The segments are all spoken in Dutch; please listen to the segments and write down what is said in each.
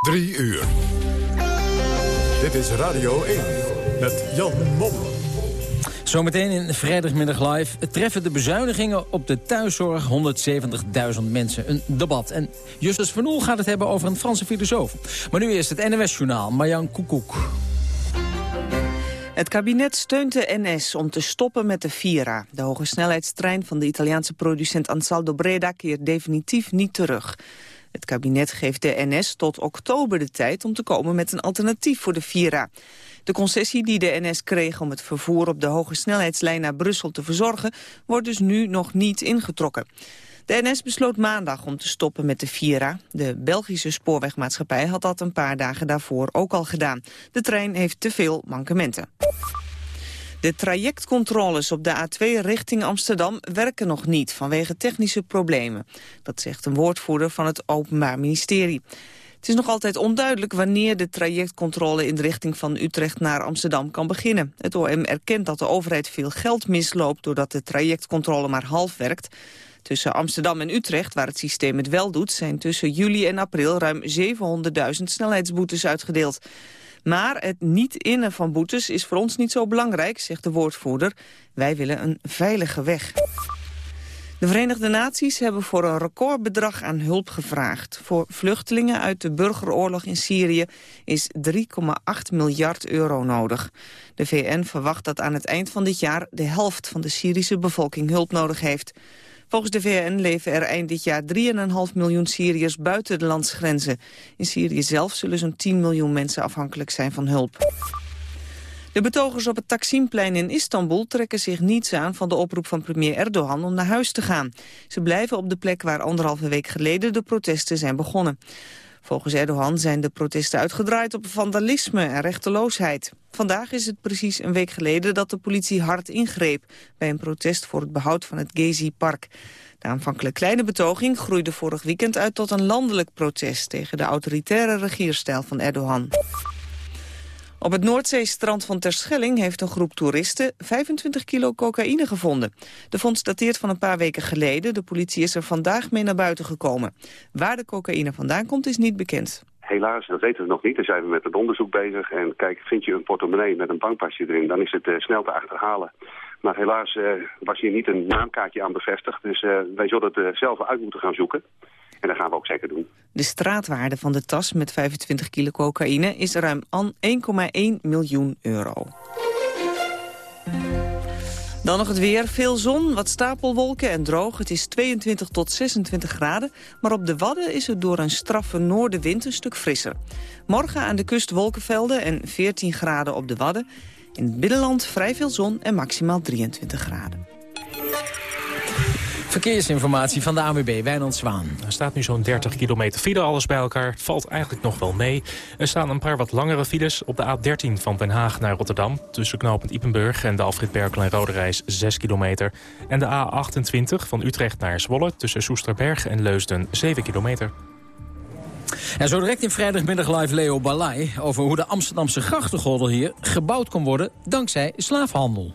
Drie uur. Dit is Radio 1 met Jan Mom. Zometeen in vrijdagmiddag live treffen de bezuinigingen op de thuiszorg 170.000 mensen. Een debat. En Justus van Oel gaat het hebben over een Franse filosoof. Maar nu eerst het NOS-journaal. Marjan Koekoek. Het kabinet steunt de NS om te stoppen met de Vira. De hoge snelheidstrein van de Italiaanse producent Ansaldo Breda keert definitief niet terug. Het kabinet geeft de NS tot oktober de tijd om te komen met een alternatief voor de Vira. De concessie die de NS kreeg om het vervoer op de hoge snelheidslijn naar Brussel te verzorgen, wordt dus nu nog niet ingetrokken. De NS besloot maandag om te stoppen met de Vira. De Belgische spoorwegmaatschappij had dat een paar dagen daarvoor ook al gedaan. De trein heeft te veel mankementen. De trajectcontroles op de A2 richting Amsterdam werken nog niet vanwege technische problemen. Dat zegt een woordvoerder van het Openbaar Ministerie. Het is nog altijd onduidelijk wanneer de trajectcontrole in de richting van Utrecht naar Amsterdam kan beginnen. Het OM erkent dat de overheid veel geld misloopt doordat de trajectcontrole maar half werkt. Tussen Amsterdam en Utrecht, waar het systeem het wel doet... zijn tussen juli en april ruim 700.000 snelheidsboetes uitgedeeld. Maar het niet innen van boetes is voor ons niet zo belangrijk, zegt de woordvoerder. Wij willen een veilige weg. De Verenigde Naties hebben voor een recordbedrag aan hulp gevraagd. Voor vluchtelingen uit de burgeroorlog in Syrië is 3,8 miljard euro nodig. De VN verwacht dat aan het eind van dit jaar de helft van de Syrische bevolking hulp nodig heeft. Volgens de VN leven er eind dit jaar 3,5 miljoen Syriërs buiten de landsgrenzen. In Syrië zelf zullen zo'n 10 miljoen mensen afhankelijk zijn van hulp. De betogers op het Taksimplein in Istanbul trekken zich niets aan van de oproep van premier Erdogan om naar huis te gaan. Ze blijven op de plek waar anderhalve week geleden de protesten zijn begonnen. Volgens Erdogan zijn de protesten uitgedraaid op vandalisme en rechteloosheid. Vandaag is het precies een week geleden dat de politie hard ingreep... bij een protest voor het behoud van het Gezi-park. De aanvankelijk kleine betoging groeide vorig weekend uit tot een landelijk protest... tegen de autoritaire regierstijl van Erdogan. Op het Noordzeestrand van Terschelling heeft een groep toeristen 25 kilo cocaïne gevonden. De vondst dateert van een paar weken geleden. De politie is er vandaag mee naar buiten gekomen. Waar de cocaïne vandaan komt is niet bekend. Helaas, dat weten we nog niet. Daar zijn we met het onderzoek bezig. En kijk, vind je een portemonnee met een bankpasje erin, dan is het uh, snel te achterhalen. Maar helaas uh, was hier niet een naamkaartje aan bevestigd. Dus uh, wij zullen het zelf uit moeten gaan zoeken. En dat gaan we ook zeker doen. De straatwaarde van de tas met 25 kilo cocaïne is ruim 1,1 miljoen euro. Dan nog het weer. Veel zon, wat stapelwolken en droog. Het is 22 tot 26 graden. Maar op de Wadden is het door een straffe noordenwind een stuk frisser. Morgen aan de kust wolkenvelden en 14 graden op de Wadden. In het binnenland vrij veel zon en maximaal 23 graden. Verkeersinformatie van de ANWB, Wijnand Zwaan. Er staat nu zo'n 30 kilometer file, alles bij elkaar. Het valt eigenlijk nog wel mee. Er staan een paar wat langere files op de A13 van Den Haag naar Rotterdam... tussen knooppunt Ipenburg en de Alfred Berkel en Rode Reis 6 kilometer. En de A28 van Utrecht naar Zwolle tussen Soesterberg en Leusden 7 kilometer. En zo direct in vrijdagmiddag live Leo Balai... over hoe de Amsterdamse grachtengordel hier gebouwd kon worden dankzij slaafhandel.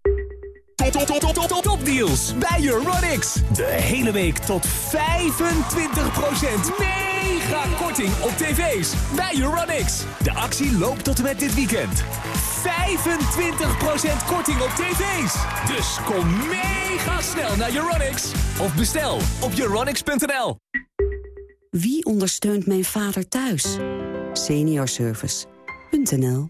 Top, deals bij Euronics. De hele week tot 25% mega korting op tv's bij Euronics. De actie loopt tot en met dit weekend. 25% korting op tv's. Dus kom mega snel naar Euronics. Of bestel op euronics.nl. Wie ondersteunt mijn vader thuis? Seniorservice.nl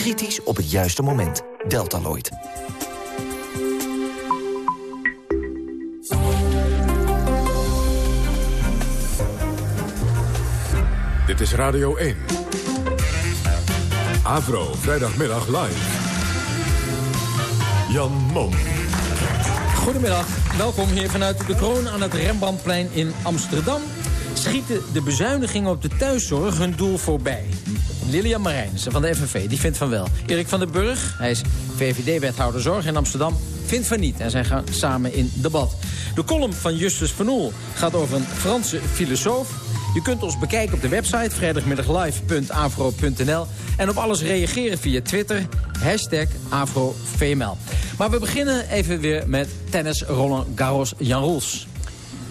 Kritisch op het juiste moment. Deltaloid. Dit is Radio 1. Avro, vrijdagmiddag live. Jan Mom. Goedemiddag, welkom hier vanuit de kroon aan het Rembrandtplein in Amsterdam. Schieten de bezuinigingen op de thuiszorg hun doel voorbij? Lilian Marijnissen van de FNV, die vindt van wel. Erik van den Burg, hij is VVD-wethouder Zorg in Amsterdam, vindt van niet. En zij gaan samen in debat. De column van Justus van Oel gaat over een Franse filosoof. Je kunt ons bekijken op de website vrijdagmiddaglive.afro.nl. En op alles reageren via Twitter, hashtag AfroVML. Maar we beginnen even weer met tennis Roland Garros Jan Roels.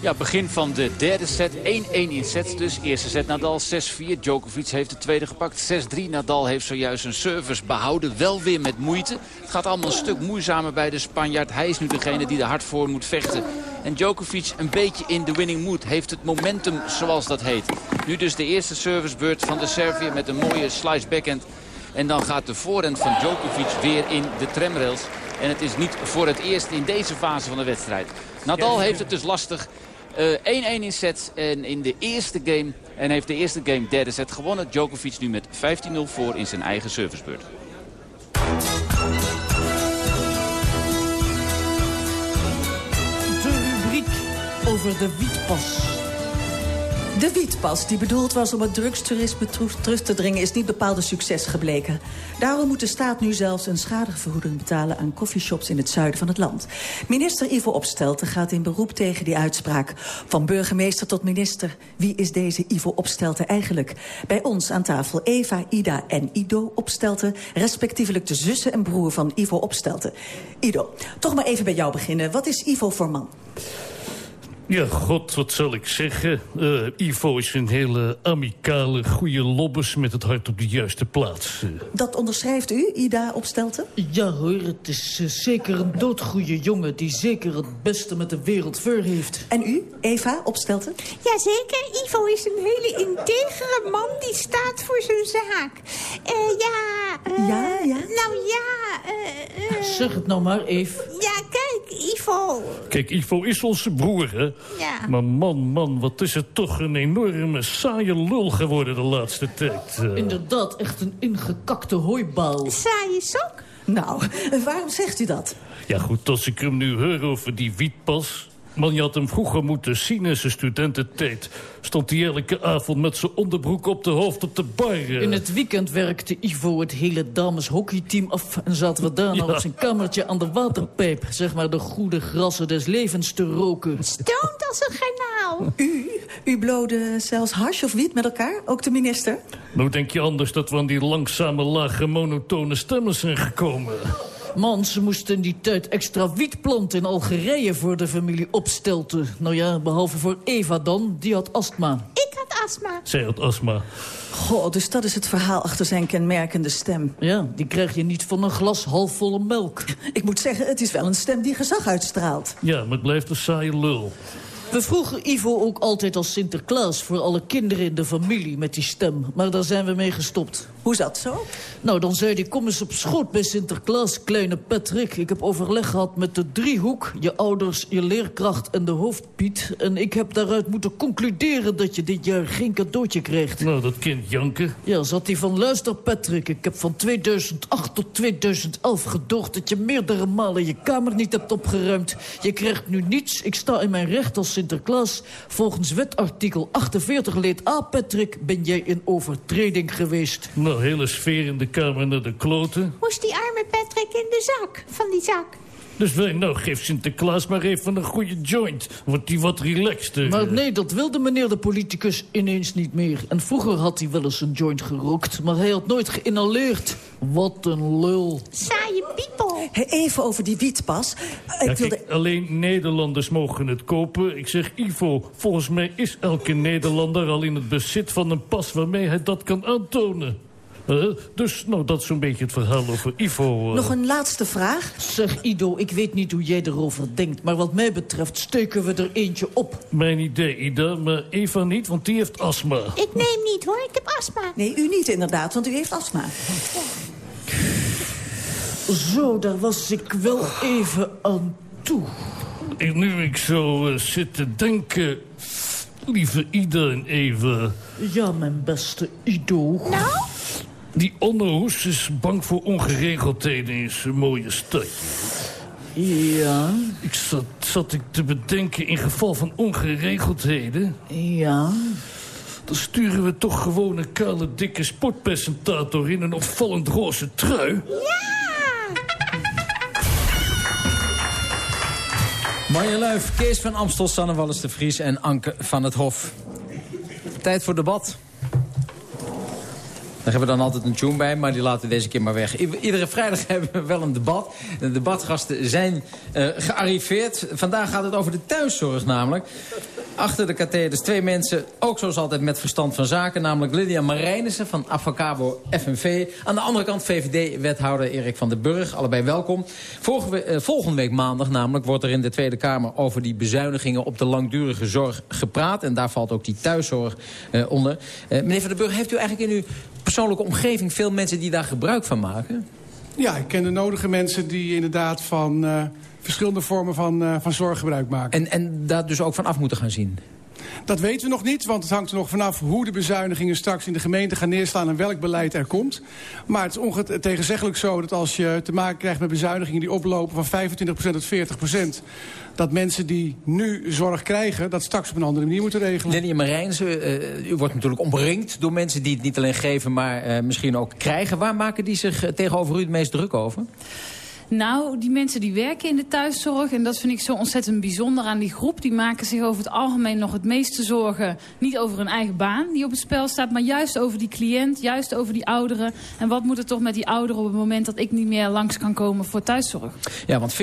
Ja, begin van de derde set. 1-1 in sets dus. Eerste set Nadal 6-4. Djokovic heeft de tweede gepakt. 6-3. Nadal heeft zojuist een service behouden. Wel weer met moeite. Het gaat allemaal een stuk moeizamer bij de Spanjaard. Hij is nu degene die er hard voor moet vechten. En Djokovic een beetje in de winning mood. Heeft het momentum zoals dat heet. Nu dus de eerste servicebeurt van de Serviër met een mooie slice backhand. En dan gaat de voorhand van Djokovic weer in de tramrails. En het is niet voor het eerst in deze fase van de wedstrijd. Nadal heeft het dus lastig. 1-1 uh, in sets en in de eerste game. En heeft de eerste game derde set gewonnen. Djokovic nu met 15-0 voor in zijn eigen servicebeurt. De rubriek over de wietpas. De wietpas, die bedoeld was om het drugstoerisme terug te dringen... is niet bepaald een succes gebleken. Daarom moet de staat nu zelfs een schadevergoeding betalen... aan coffeeshops in het zuiden van het land. Minister Ivo Opstelten gaat in beroep tegen die uitspraak. Van burgemeester tot minister. Wie is deze Ivo Opstelten eigenlijk? Bij ons aan tafel Eva, Ida en Ido Opstelten... respectievelijk de zussen en broer van Ivo Opstelten. Ido, toch maar even bij jou beginnen. Wat is Ivo voor man? Ja, god, wat zal ik zeggen? Uh, Ivo is een hele amicale, goede lobbes met het hart op de juiste plaats. Uh. Dat onderschrijft u, Ida Opstelten? Ja hoor, het is uh, zeker een doodgoeie jongen... die zeker het beste met de wereld voor heeft. En u, Eva Opstelten? Jazeker, Ivo is een hele integere man die staat voor zijn zaak. ja, ja, ja? Nou ja... zeg het nou maar, Eve. Ja, kijk, Ivo. Kijk, Ivo is onze broer, hè? Ja. Maar man, man, wat is het toch een enorme saaie lul geworden de laatste tijd. Uh... Inderdaad, echt een ingekakte hooibaal. Saaie sok? Nou, waarom zegt u dat? Ja goed, als ik hem nu hoor over die wietpas... Man, je had hem vroeger moeten zien in zijn studententijd. Stond hij elke avond met zijn onderbroek op de hoofd op de bar. In het weekend werkte Ivo het hele dameshockeyteam af... en zaten we daarna ja. op zijn kamertje aan de waterpijp... zeg maar de goede grassen des levens te roken. Stoont als een garnaal. U? U blode zelfs hash of wiet met elkaar? Ook de minister? Nou denk je anders dat we aan die langzame, lage, monotone stemmen zijn gekomen... Man, ze moesten die tijd extra wiet planten in Algerije voor de familie Opstelten. Nou ja, behalve voor Eva dan, die had astma. Ik had astma. Zij had astma. Goh, dus dat is het verhaal achter zijn kenmerkende stem. Ja, die krijg je niet van een glas halfvolle melk. Ik moet zeggen, het is wel een stem die gezag uitstraalt. Ja, maar het blijft een saaie lul. We vroegen Ivo ook altijd als Sinterklaas voor alle kinderen in de familie met die stem. Maar daar zijn we mee gestopt. Hoe zat zo? Nou, dan zei hij, kom eens op schoot bij Sinterklaas, kleine Patrick. Ik heb overleg gehad met de driehoek, je ouders, je leerkracht en de hoofdpiet. En ik heb daaruit moeten concluderen dat je dit jaar geen cadeautje krijgt. Nou, dat kind janken. Ja, zat hij van, luister Patrick, ik heb van 2008 tot 2011 gedoogd... dat je meerdere malen je kamer niet hebt opgeruimd. Je krijgt nu niets, ik sta in mijn recht als Sinterklaas. Volgens wetartikel 48 leed A, Patrick, ben jij in overtreding geweest. Nou, hele sfeer in de kamer naar de kloten. Moest die arme Patrick in de zak, van die zak? Dus wij, nou, geef Sinterklaas maar even een goede joint. Wordt die wat relaxter. Maar nee, dat wilde meneer de politicus ineens niet meer. En vroeger had hij wel eens een joint gerokt, maar hij had nooit geïnhaleerd. Wat een lul. Saaie people. Even over die wietpas. Ja, wilde... kijk, alleen Nederlanders mogen het kopen. Ik zeg, Ivo, volgens mij is elke Nederlander al in het bezit van een pas... waarmee hij dat kan aantonen. Uh, dus nou, dat is zo'n beetje het verhaal over Ivo. Uh... Nog een laatste vraag? Zeg Ido, ik weet niet hoe jij erover denkt... maar wat mij betreft steken we er eentje op. Mijn idee, Ida, maar Eva niet, want die heeft astma. Ik neem niet, hoor. Ik heb astma. Nee, u niet inderdaad, want u heeft astma. Zo, daar was ik wel even aan toe. Nu ik zo uh, zit te denken... lieve Ida en Eva. Ja, mijn beste Ido. Nou? Die Annehoes is bang voor ongeregeldheden in zijn mooie stadje. Ja? Ik zat, zat ik te bedenken in geval van ongeregeldheden. Ja? Dan sturen we toch gewoon een kale, dikke sportpresentator in een opvallend roze trui. Marja Luif, Kees van Amstel, Sanne Wallis de Vries en Anke van het Hof. Tijd voor debat. Daar hebben we dan altijd een tune bij, maar die laten we deze keer maar weg. Iedere vrijdag hebben we wel een debat. De debatgasten zijn eh, gearriveerd. Vandaag gaat het over de thuiszorg namelijk. Achter de katheders twee mensen, ook zoals altijd met verstand van zaken... namelijk Lydia Marijnissen van Avocabo FNV. Aan de andere kant VVD-wethouder Erik van den Burg. Allebei welkom. Eh, volgende week maandag namelijk wordt er in de Tweede Kamer... over die bezuinigingen op de langdurige zorg gepraat. En daar valt ook die thuiszorg eh, onder. Meneer van den Burg, heeft u eigenlijk in uw persoonlijke omgeving... veel mensen die daar gebruik van maken? Ja, ik ken de nodige mensen die inderdaad van eh, verschillende vormen van, eh, van zorg gebruik maken. En, en daar dus ook van af moeten gaan zien? Dat weten we nog niet, want het hangt er nog vanaf hoe de bezuinigingen straks in de gemeente gaan neerslaan en welk beleid er komt. Maar het is ontegenzeggelijk zo dat als je te maken krijgt met bezuinigingen die oplopen van 25% tot 40%, dat mensen die nu zorg krijgen, dat straks op een andere manier moeten regelen. Lenny Marijnse, eh, u wordt natuurlijk omringd door mensen die het niet alleen geven, maar eh, misschien ook krijgen. Waar maken die zich eh, tegenover u het meest druk over? Nou, die mensen die werken in de thuiszorg... en dat vind ik zo ontzettend bijzonder aan die groep... die maken zich over het algemeen nog het meeste zorgen... niet over hun eigen baan die op het spel staat... maar juist over die cliënt, juist over die ouderen. En wat moet er toch met die ouderen op het moment... dat ik niet meer langs kan komen voor thuiszorg? Ja, want 40%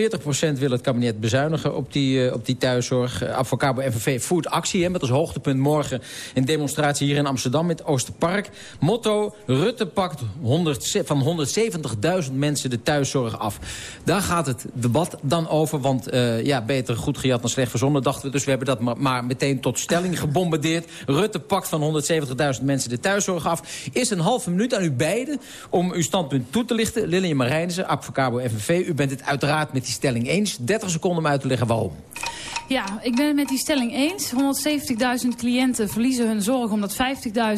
wil het kabinet bezuinigen op die, eh, op die thuiszorg. Uh, Avocabo FNV voert actie hè, met als hoogtepunt morgen... een demonstratie hier in Amsterdam met Oosterpark. Motto, Rutte pakt 100, ze- van 170.000 mensen de thuiszorg af. Daar gaat het debat dan over, want eh, ja, beter goed gejat dan slecht verzonnen, dachten we. Dus we hebben dat maar, meteen tot stelling gebombardeerd. Rutte pakt van 170.000 mensen de thuiszorg af. Is een halve minuut aan u beiden om uw standpunt toe te lichten. Lilian Marijnissen, Avocabo FNV. U bent het uiteraard met die stelling eens. 30 seconden om uit te leggen waarom. Ja, ik ben het met die stelling eens. 170.000 cliënten verliezen hun zorg... omdat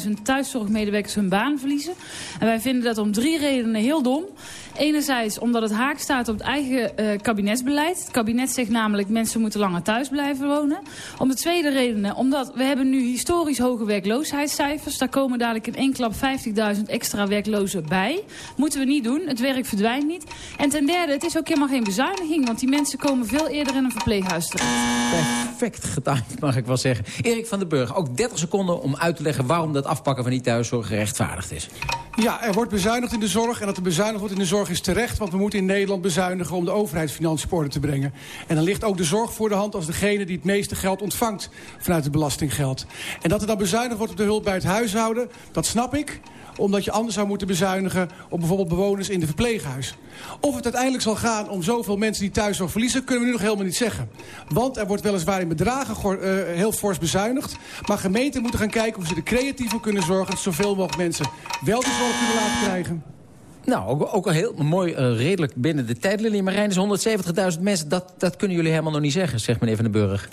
50.000 thuiszorgmedewerkers hun baan verliezen. En wij vinden dat om drie redenen heel dom. Enerzijds omdat het haak staat op het eigen eh, kabinetsbeleid. Het kabinet zegt namelijk mensen moeten langer thuis blijven wonen. Om de tweede reden, omdat we hebben nu historisch hoge werkloosheidscijfers. Daar komen dadelijk in één klap 50.000 extra werklozen bij. Moeten we niet doen. Het werk verdwijnt niet. En ten derde, het is ook helemaal geen bezuiniging. Want die mensen komen veel eerder in een verpleeghuis terecht. Perfect getimed, mag ik wel zeggen. Erik van den Burg, ook 30 seconden om uit te leggen... waarom dat afpakken van die thuiszorg gerechtvaardigd is. Ja, er wordt bezuinigd in de zorg en dat er bezuinigd wordt in de zorg is terecht. Want we moeten in Nederland bezuinigen om de overheidsfinanciën op te brengen. En dan ligt ook de zorg voor de hand als degene die het meeste geld ontvangt vanuit het belastinggeld. En dat er dan bezuinigd wordt op de hulp bij het huishouden, dat snap ik omdat je anders zou moeten bezuinigen op bijvoorbeeld bewoners in de verpleeghuis. Of het uiteindelijk zal gaan om zoveel mensen die thuiszorg verliezen... kunnen we nu nog helemaal niet zeggen. Want er wordt weliswaar in bedragen eh, heel fors bezuinigd. Maar gemeenten moeten gaan kijken hoe ze er creatief voor kunnen zorgen... dat zoveel mogelijk mensen wel die zorg laten krijgen. Nou, ook, ook al heel mooi, eh, redelijk binnen de tijd. Lilian Marijn is 170.000 mensen. Dat, dat kunnen jullie helemaal nog niet zeggen, zegt meneer Van den Burg.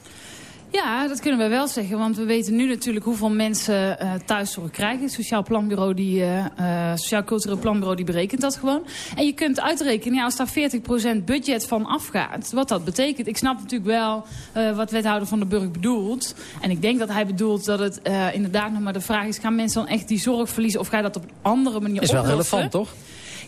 Ja, dat kunnen we wel zeggen. Want we weten nu natuurlijk hoeveel mensen eh thuiszorg krijgen. Het Sociaal Planbureau, die, eh, eh, Sociaal Cultureel Planbureau, die berekent dat gewoon. En je kunt uitrekenen, ja, als daar 40% budget van afgaat, wat dat betekent. Ik snap natuurlijk wel wat wethouder van de Burg bedoelt. En ik denk dat hij bedoelt dat het inderdaad nog maar de vraag is... gaan mensen dan echt die zorg verliezen of ga je dat op een andere manier Is wel oplossen? relevant, toch?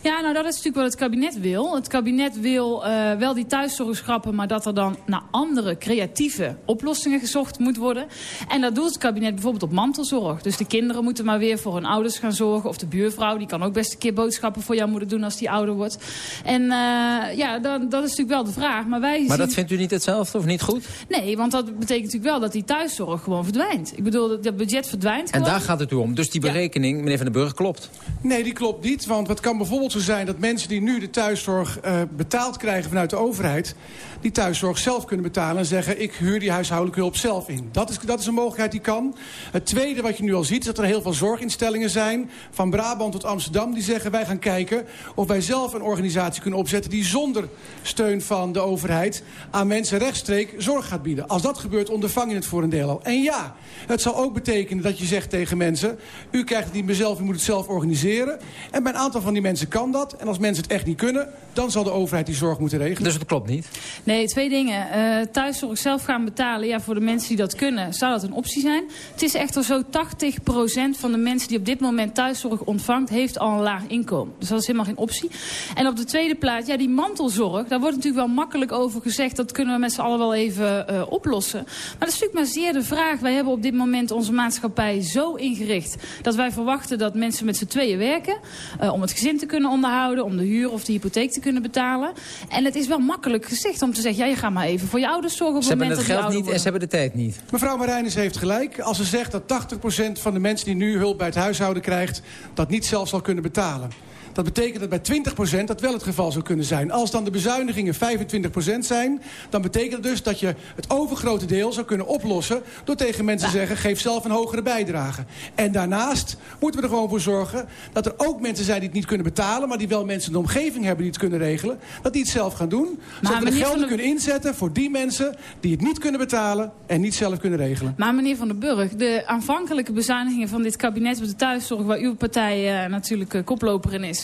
Ja, nou dat is natuurlijk wat het kabinet wil. Het kabinet wil eh, wel die thuiszorg schrappen... maar dat er dan naar andere creatieve oplossingen gezocht moet worden. En dat doet het kabinet bijvoorbeeld op mantelzorg. Dus de kinderen moeten maar weer voor hun ouders gaan zorgen. Of de buurvrouw, die kan ook best een keer boodschappen voor jouw moeder doen... als die ouder wordt. En eh, ja, dan, dat is natuurlijk wel de vraag. Maar, wij Maar zien... dat vindt u niet hetzelfde of niet goed? Nee, want dat betekent natuurlijk wel dat die thuiszorg gewoon verdwijnt. Ik bedoel, dat dat budget verdwijnt En gewoon. daar gaat het u om. Dus die berekening, meneer Van den Burg, klopt. Nee, die klopt niet. Want het kan bijvoorbeeld zo zijn dat mensen die nu de thuiszorg eh, betaald krijgen vanuit de overheid... die thuiszorg zelf kunnen betalen... en zeggen, ik huur die huishoudelijke hulp zelf in. Dat is, dat is een mogelijkheid die kan. Het tweede wat je nu al ziet, is dat er heel veel zorginstellingen zijn... van Brabant tot Amsterdam, die zeggen... wij gaan kijken of wij zelf een organisatie kunnen opzetten... die zonder steun van de overheid aan mensen rechtstreeks zorg gaat bieden. Als dat gebeurt, ondervang je het voor een deel al. En ja, het zal ook betekenen dat je zegt tegen mensen... u krijgt het niet meer u moet het zelf organiseren. En bij een aantal van die mensen kan dat. En als mensen het echt niet kunnen, dan zal de overheid die zorg moeten regelen. Dus dat klopt niet? Nee, twee dingen. Uh, thuiszorg zelf gaan betalen, ja, voor de mensen die dat kunnen, zou dat een optie zijn. Het is echter zo, 80% van de mensen die op dit moment thuiszorg ontvangt, heeft al een laag inkomen. Dus dat is helemaal geen optie. En op de tweede plaats, ja, die mantelzorg, daar wordt natuurlijk wel makkelijk over gezegd, dat kunnen we met z'n allen wel even uh, oplossen. Maar dat is natuurlijk maar zeer de vraag. Wij hebben op dit moment onze maatschappij zo ingericht dat wij verwachten dat mensen met z'n tweeën werken, uh, om het gezin te kunnen onderhouden, om de huur of de hypotheek te kunnen betalen. En het is wel makkelijk gezegd om te zeggen... ja, je gaat maar even voor je ouders zorgen op het Ze hebben het geld niet en ze hebben de tijd niet. Mevrouw Marijnis heeft gelijk. Als ze zegt dat 80% van de mensen die nu hulp bij het huishouden krijgt... dat niet zelf zal kunnen betalen. Dat betekent dat bij 20% dat wel het geval zou kunnen zijn. Als dan de bezuinigingen 25% zijn... dan betekent dat dus dat je het overgrote deel zou kunnen oplossen... door tegen mensen te zeggen, geef zelf een hogere bijdrage. En daarnaast moeten we er gewoon voor zorgen... dat er ook mensen zijn die het niet kunnen betalen... maar die wel mensen in de omgeving hebben die het kunnen regelen... dat die het zelf gaan doen. Zodat we de gelden kunnen inzetten voor die mensen... die het niet kunnen betalen en niet zelf kunnen regelen. Maar meneer Van den Burg, de aanvankelijke bezuinigingen van dit kabinet... op de thuiszorg, waar uw partij uh, natuurlijk uh, koploper in is...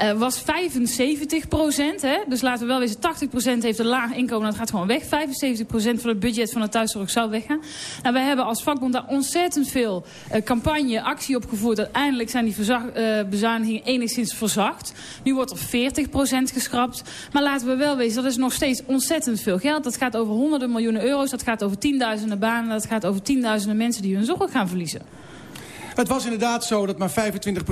Uh, was 75 procent. Dus laten we wel wezen, 80 procent heeft een laag inkomen. Dat gaat gewoon weg. 75 procent van het budget van de thuiszorg zou weggaan. Nou, wij hebben als vakbond daar ontzettend veel uh, campagne, actie op gevoerd. Uiteindelijk zijn die uh, bezuinigingen enigszins verzacht. Nu wordt er 40 procent geschrapt. Maar laten we wel wezen, dat is nog steeds ontzettend veel geld. Dat gaat over honderden miljoenen euro's. Dat gaat over tienduizenden banen. Dat gaat over tienduizenden mensen die hun zorg gaan verliezen. Het was inderdaad zo dat maar 25%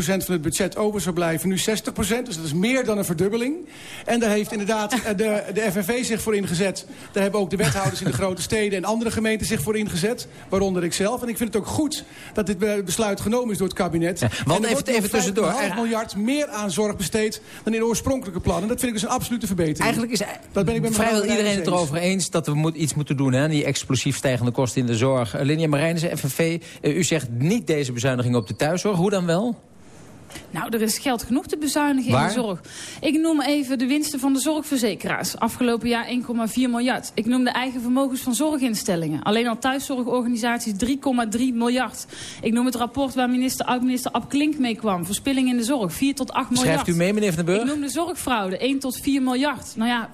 van het budget over zou blijven. Nu 60%, dus dat is meer dan een verdubbeling. En daar heeft inderdaad eh, de, de FNV zich voor ingezet. Daar hebben ook de wethouders in de grote steden en andere gemeenten zich voor ingezet. Waaronder ik zelf. En ik vind het ook goed dat dit besluit genomen is door het kabinet. Ja, want even, even tussendoor. 5,5 miljard meer aan zorg besteed dan in de oorspronkelijke plannen. Dat vind ik dus een absolute verbetering. Eigenlijk is dat ben ik met vrijwel iedereen het erover eens dat we moet, iets moeten doen. Hè, die explosief stijgende kosten in de zorg. Linia Marijnissen, FNV, uh, u zegt niet deze bezuiniging op de thuiszorg. Hoe dan wel? Nou, er is geld genoeg te bezuinigen in de zorg. Ik noem even de winsten van de zorgverzekeraars. Afgelopen jaar 1,4 miljard. Ik noem de eigen vermogens van zorginstellingen. Alleen al thuiszorgorganisaties 3,3 miljard. Ik noem het rapport waar minister, oud-minister Ab Klink mee kwam. Verspilling in de zorg, 4 tot 8 miljard. Schrijft u mee, meneer Van den Burg? Ik noem de zorgfraude, 1 tot 4 miljard. Nou ja,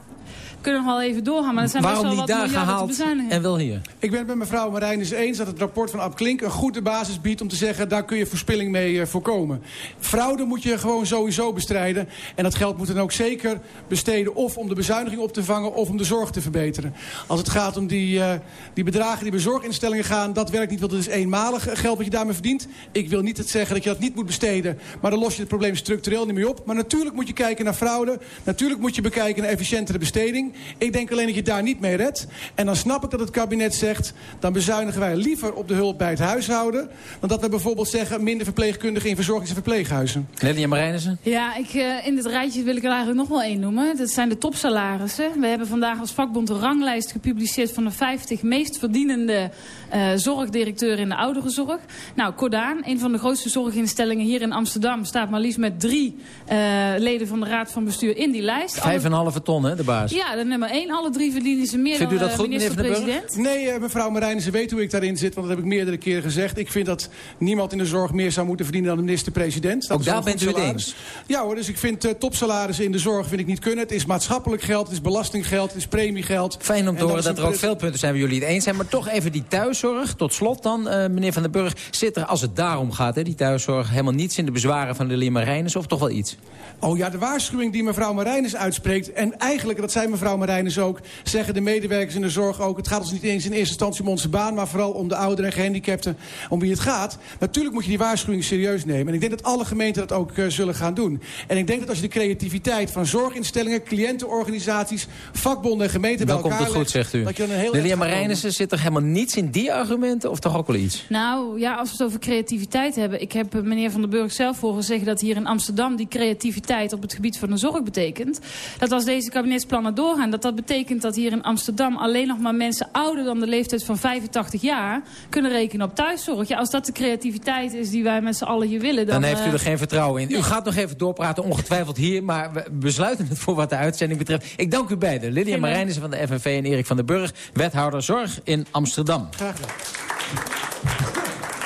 kunnen nog wel even doorgaan. Maar dat zijn Waarom best wel wat niet daar gehaald en wel hier? Ik ben het met mevrouw Marijnis eens dat het rapport van Ab Klink... een goede basis biedt om te zeggen... daar kun je verspilling mee uh, voorkomen. Fraude moet je gewoon sowieso bestrijden. En dat geld moet dan ook zeker besteden... of om de bezuiniging op te vangen of om de zorg te verbeteren. Als het gaat om die, uh, die bedragen die bij zorginstellingen gaan... dat werkt niet, want het is eenmalig geld wat je daarmee verdient. Ik wil niet het zeggen dat je dat niet moet besteden... maar dan los je het probleem structureel niet meer op. Maar natuurlijk moet je kijken naar fraude. Natuurlijk moet je bekijken naar efficiëntere besteding. Ik denk alleen dat je daar niet mee redt. En dan snap ik dat het kabinet zegt... dan bezuinigen wij liever op de hulp bij het huishouden... dan dat we bijvoorbeeld zeggen... minder verpleegkundigen in verzorgings- en verpleeghuizen. Lilian Marijnissen? Ja, ik, uh, in dit rijtje wil ik er eigenlijk nog wel één noemen. Dat zijn de topsalarissen. We hebben vandaag als vakbond een ranglijst gepubliceerd... van de 50 meest verdienende uh, zorgdirecteuren in de ouderenzorg. Nou, Cordaan, een van de grootste zorginstellingen hier in Amsterdam... staat maar liefst met drie uh, leden van de raad van bestuur in die lijst. Vijf en een halve ton, hè, de baas? Ja, de nummer één. Alle drie verdienen ze meer Vindt dan u dat goed, minister-president. Nee, uh, mevrouw Marijnissen weet hoe ik daarin zit. Want dat heb ik meerdere keren gezegd. Ik vind dat niemand in de zorg meer zou moeten verdienen dan de minister-president. Ook daar bent u het eens? Ja hoor, dus ik vind uh, topsalarissen in de zorg vind ik niet kunnen. Het is maatschappelijk geld, het is belastinggeld, het is premiegeld. Fijn om te horen dat, dat er ook veel punten zijn waar jullie het eens zijn. Maar toch even die thuiszorg. Tot slot dan, uh, meneer Van den Burg. Zit er, als het daarom gaat, hè, die thuiszorg... helemaal niets in de bezwaren van Lilian Marijnissen of toch wel iets? Oh ja, de waarschuwing die mevrouw Marijnis uitspreekt... en eigenlijk, dat zei mevrouw Marijnis ook... zeggen de medewerkers in de zorg ook... het gaat ons niet eens in eerste instantie om onze baan... maar vooral om de ouderen en gehandicapten, om wie het gaat. Natuurlijk moet je die waarschuwing serieus nemen. En ik denk dat alle gemeenten dat ook uh, zullen gaan doen. En ik denk dat als je de creativiteit van zorginstellingen... cliëntenorganisaties, vakbonden en gemeenten dan bij elkaar komt het goed, legt, zegt u. Dat je dan een heel Lilian Marijnissen, zit er helemaal niets in die argumenten... of toch ook wel iets? Nou, ja, als we het over creativiteit hebben... ik heb meneer Van den Burg zelf horen zeggen... dat hier in Amsterdam die creativiteit op het gebied van de zorg betekent... dat als deze kabinetsplannen doorgaan dat dat betekent dat hier in Amsterdam... alleen nog maar mensen ouder dan de leeftijd van 85 jaar... kunnen rekenen op thuiszorg. Ja, als dat de creativiteit is die wij met z'n allen hier willen... Dan, dan, heeft u eh, er geen vertrouwen in. U gaat nog even doorpraten, ongetwijfeld hier... maar we besluiten het voor wat de uitzending betreft. Ik dank u beiden. Lydia Marijnissen van de FNV en Erik van den Burg... wethouder Zorg in Amsterdam. Graag gedaan.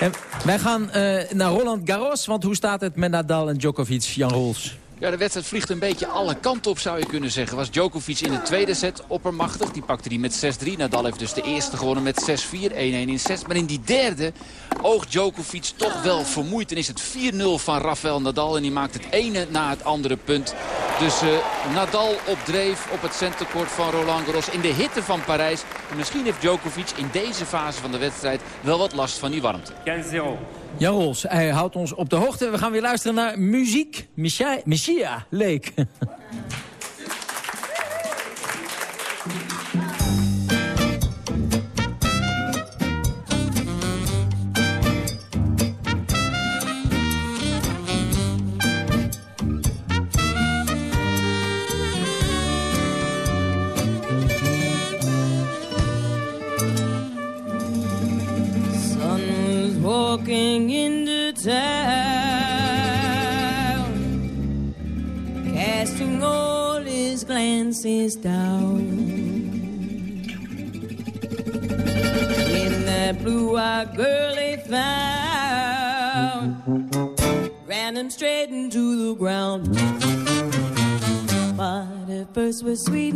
En wij gaan eh, naar Roland Garros, want hoe staat het met Nadal en Djokovic, Jan Roels? Ja, de wedstrijd vliegt een beetje alle kanten op, zou je kunnen zeggen. Was Djokovic in de tweede set oppermachtig. Die pakte die met 6-3. Nadal heeft dus de eerste gewonnen met 6-4, 1-1 in 6. Maar in die derde oogt Djokovic toch wel vermoeid. En is het 4-0 van Rafael Nadal. En die maakt het ene na het andere punt. Dus eh, Nadal op dreef op het centercourt van Roland Garros in de hitte van Parijs. En misschien heeft Djokovic in deze fase van de wedstrijd wel wat last van die warmte. 15-0. Jan Roels, hij houdt ons op de hoogte. We gaan weer luisteren naar muziek. Michia Leek. sweet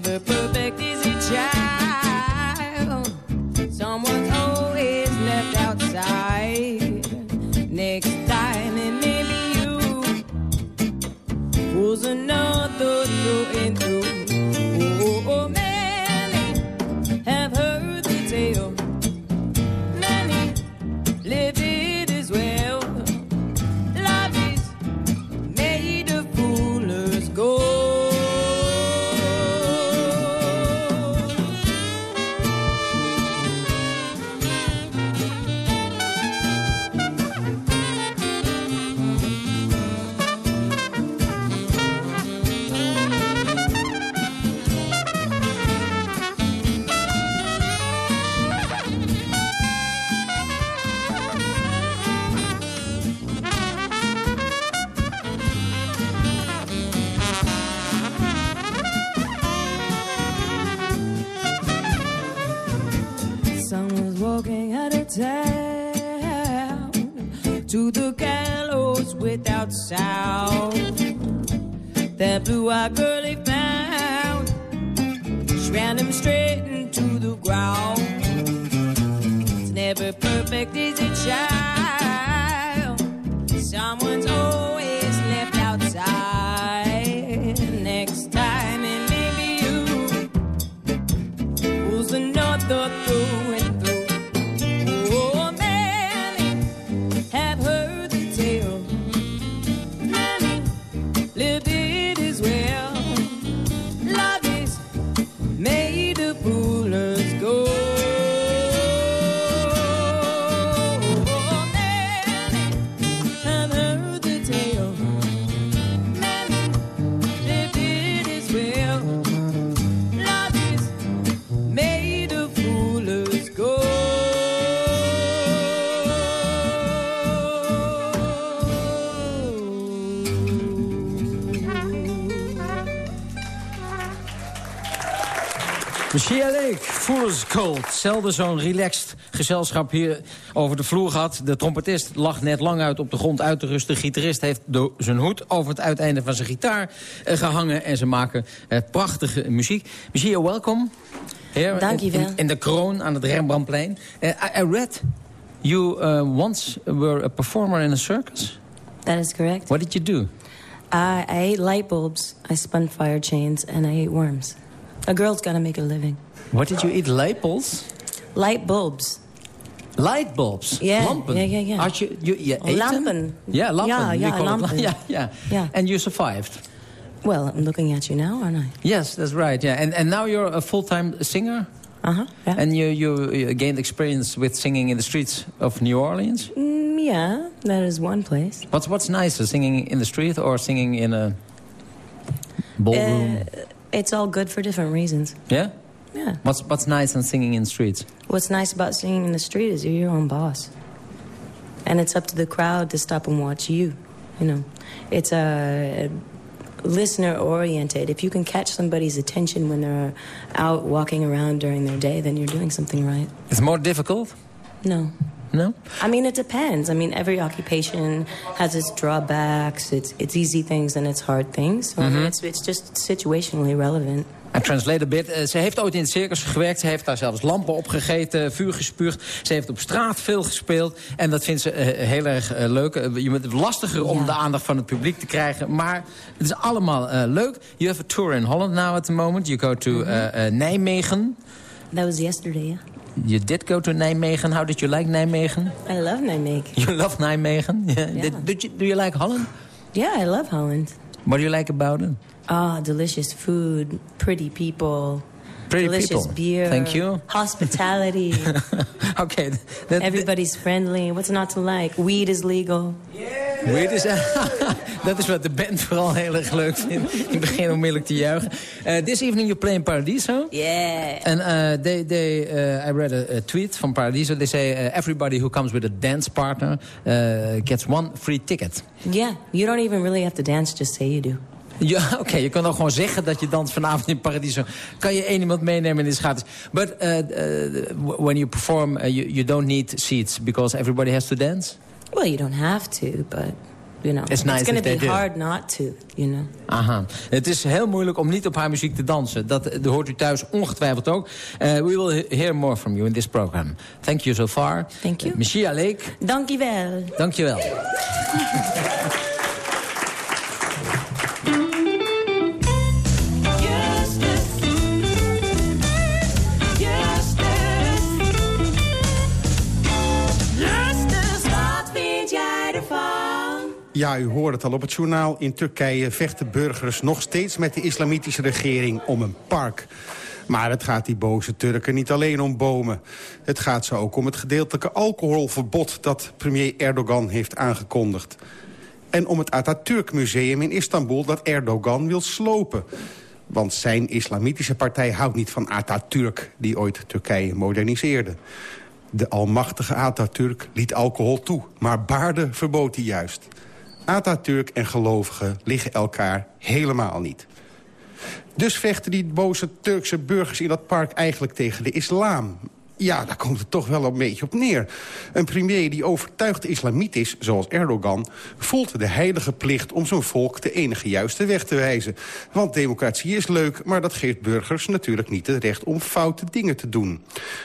never Michelle Lake, Fool's Cold. Zelden zo'n relaxed gezelschap hier over de vloer gehad. De trompetist lag net lang uit op de grond uit te rusten. De gitarist heeft zijn hoed over het uiteinde van zijn gitaar eh, gehangen. En ze maken eh, prachtige muziek. Michelle, welkom. Dank je wel. In, de kroon aan het Rembrandtplein. Uh, I, I, read you uh, once were a performer in a circus. That is correct. What did you do? I ate light bulbs, I spun fire chains, and I ate worms. A girl's got to make a living. What did you eat? Light bulbs? Light bulbs. Light bulbs? Yeah, lampen? yeah, yeah, yeah. Had you, you, you ate lampen. them? Yeah, lampen. Yeah, yeah, it lampen. yeah, yeah, Yeah. And you survived? Well, I'm looking at you now, aren't I? Yes, that's right. Yeah, and and now you're a full-time singer. Uh huh. Yeah. And you, you you gained experience with singing in the streets of New Orleans. Mm, yeah, that is one place. What's what's nicer, singing in the street or singing in a ballroom? Uh, it's all good for different reasons. yeah. Yeah. What's what's nice on singing in the streets? What's nice about singing in the street is you're your own boss. And it's up to the crowd to stop and watch you. You know, it's uh, a listener oriented. If you can catch somebody's attention when they're out walking around during their day, then you're doing something right. It's more difficult. No. No. I mean, it depends. I mean, every occupation has its drawbacks. It's it's easy things and it's hard things. So I mean, Mhm. it's it's just situationally relevant. I translate a bit. Eh, ze heeft ooit in het circus gewerkt. Ze heeft daar zelfs lampen opgegeten, vuur gespuugd. Ze heeft op straat veel gespeeld. En dat vindt ze eh, heel erg eh, leuk. Eh, je bent lastiger om de aandacht van het publiek te krijgen. Maar het is allemaal eh, leuk. You have a tour in Holland now at the moment. You go to eh, eh, Nijmegen. That was yesterday, yeah. You did go to Nijmegen. How did you like Nijmegen? I love Nijmegen. You love Nijmegen? Yeah. Did, did you, do you like Holland? Yeah, I love Holland. What do you like about it? Ah, delicious food, pretty people, Pretty delicious people. beer. Thank you. Hospitality. okay. Everybody's friendly. What's not to like? Weed is legal. Weet eens, dat is wat de band vooral heel erg leuk vindt. Ik begin onmiddellijk te juichen. Uh, this evening you play in Paradiso. Yeah. And uh, they, they, uh, I read a, a, tweet from Paradiso. They say uh, everybody who comes with a dance partner uh, gets one free ticket. Yeah, you don't even really have to dance, just say you do. Ja, oké. Okay. Je kan ook gewoon zeggen dat je danst vanavond in Paradiso. Kan je één iemand meenemen in de gratis. But uh, uh, when you perform, uh, you, you don't need seats because everybody has to dance? Well, you don't have to, but... You know, it's nice it's going to be do. hard not to, you know. Aha. Het is heel moeilijk om niet op haar muziek te dansen. Dat, dat hoort u thuis ongetwijfeld ook. Uh, we will hear more from you in this program. Thank you so far. Thank you. Uh, Michia Lake. Dank je wel. Dank je wel. Ja, u hoort het al op het journaal. In Turkije vechten burgers nog steeds met de islamitische regering om een park. Maar het gaat die boze Turken niet alleen om bomen. Het gaat ze ook om het gedeeltelijke alcoholverbod... dat premier Erdogan heeft aangekondigd. En om het Atatürk Museum in Istanbul dat Erdogan wil slopen. Want zijn islamitische partij houdt niet van Atatürk... die ooit Turkije moderniseerde. De almachtige Atatürk liet alcohol toe, maar baarden verbood hij juist. Atatürk en gelovigen liggen elkaar helemaal niet. Dus vechten die boze Turkse burgers in dat park eigenlijk tegen de islam. Ja, daar komt het toch wel een beetje op neer. Een premier die overtuigd islamiet is, zoals Erdogan... voelt de heilige plicht om zijn volk de enige juiste weg te wijzen. Want democratie is leuk, maar dat geeft burgers natuurlijk niet het recht... om foute dingen te doen.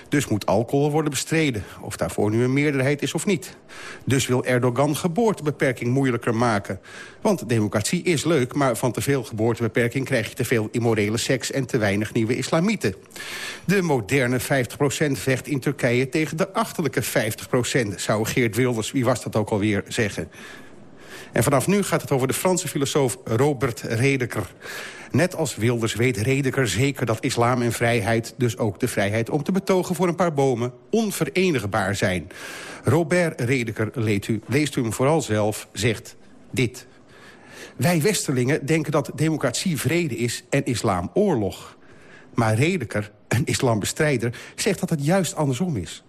Dus moet alcohol worden bestreden, of daarvoor nu een meerderheid is of niet. Dus wil Erdogan geboortebeperking moeilijker maken. Want democratie is leuk, maar van te veel geboortebeperking... krijg je te veel immorele seks en te weinig nieuwe islamieten. De moderne 50% vecht in Turkije tegen de achterlijke 50%, zou Geert Wilders, wie was dat ook alweer, zeggen. En vanaf nu gaat het over de Franse filosoof Robert Redeker. Net als Wilders weet Redeker zeker dat islam en vrijheid... dus ook de vrijheid om te betogen voor een paar bomen... onverenigbaar zijn. Robert Redeker, leest u hem vooral zelf, zegt dit. Wij Westerlingen denken dat democratie vrede is en islam oorlog. Maar Redeker, een islambestrijder, zegt dat het juist andersom is.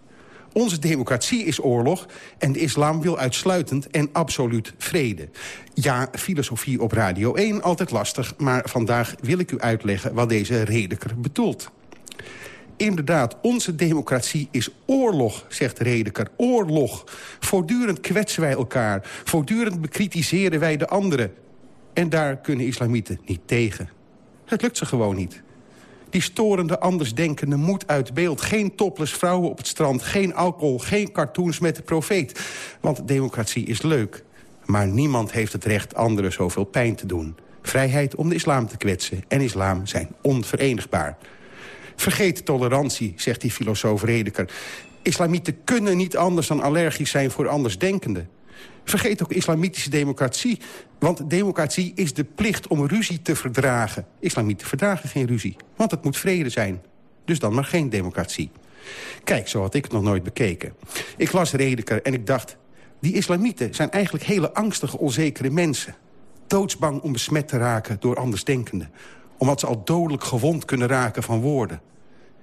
Onze democratie is oorlog en de islam wil uitsluitend en absoluut vrede. Ja, filosofie op Radio 1, altijd lastig, maar vandaag wil ik u uitleggen wat deze Redeker bedoelt. Inderdaad, onze democratie is oorlog, zegt Redeker. Oorlog. Voortdurend kwetsen wij elkaar. Voortdurend bekritiseren wij de anderen. En daar kunnen islamieten niet tegen. Het lukt ze gewoon niet. Die storende, andersdenkende moet uit beeld. Geen topless vrouwen op het strand, geen alcohol, geen cartoons met de profeet. Want democratie is leuk. Maar niemand heeft het recht anderen zoveel pijn te doen. Vrijheid om de islam te kwetsen en islam zijn onverenigbaar. Vergeet tolerantie, zegt die filosoof Redeker. Islamieten kunnen niet anders dan allergisch zijn voor andersdenkenden. Vergeet ook islamitische democratie. Want democratie is de plicht om ruzie te verdragen. Islamieten verdragen geen ruzie, want het moet vrede zijn. Dus dan maar geen democratie. Kijk, zo had ik het nog nooit bekeken. Ik las Redeker en ik dacht... die islamieten zijn eigenlijk hele angstige, onzekere mensen. Doodsbang om besmet te raken door andersdenkenden. Omdat ze al dodelijk gewond kunnen raken van woorden.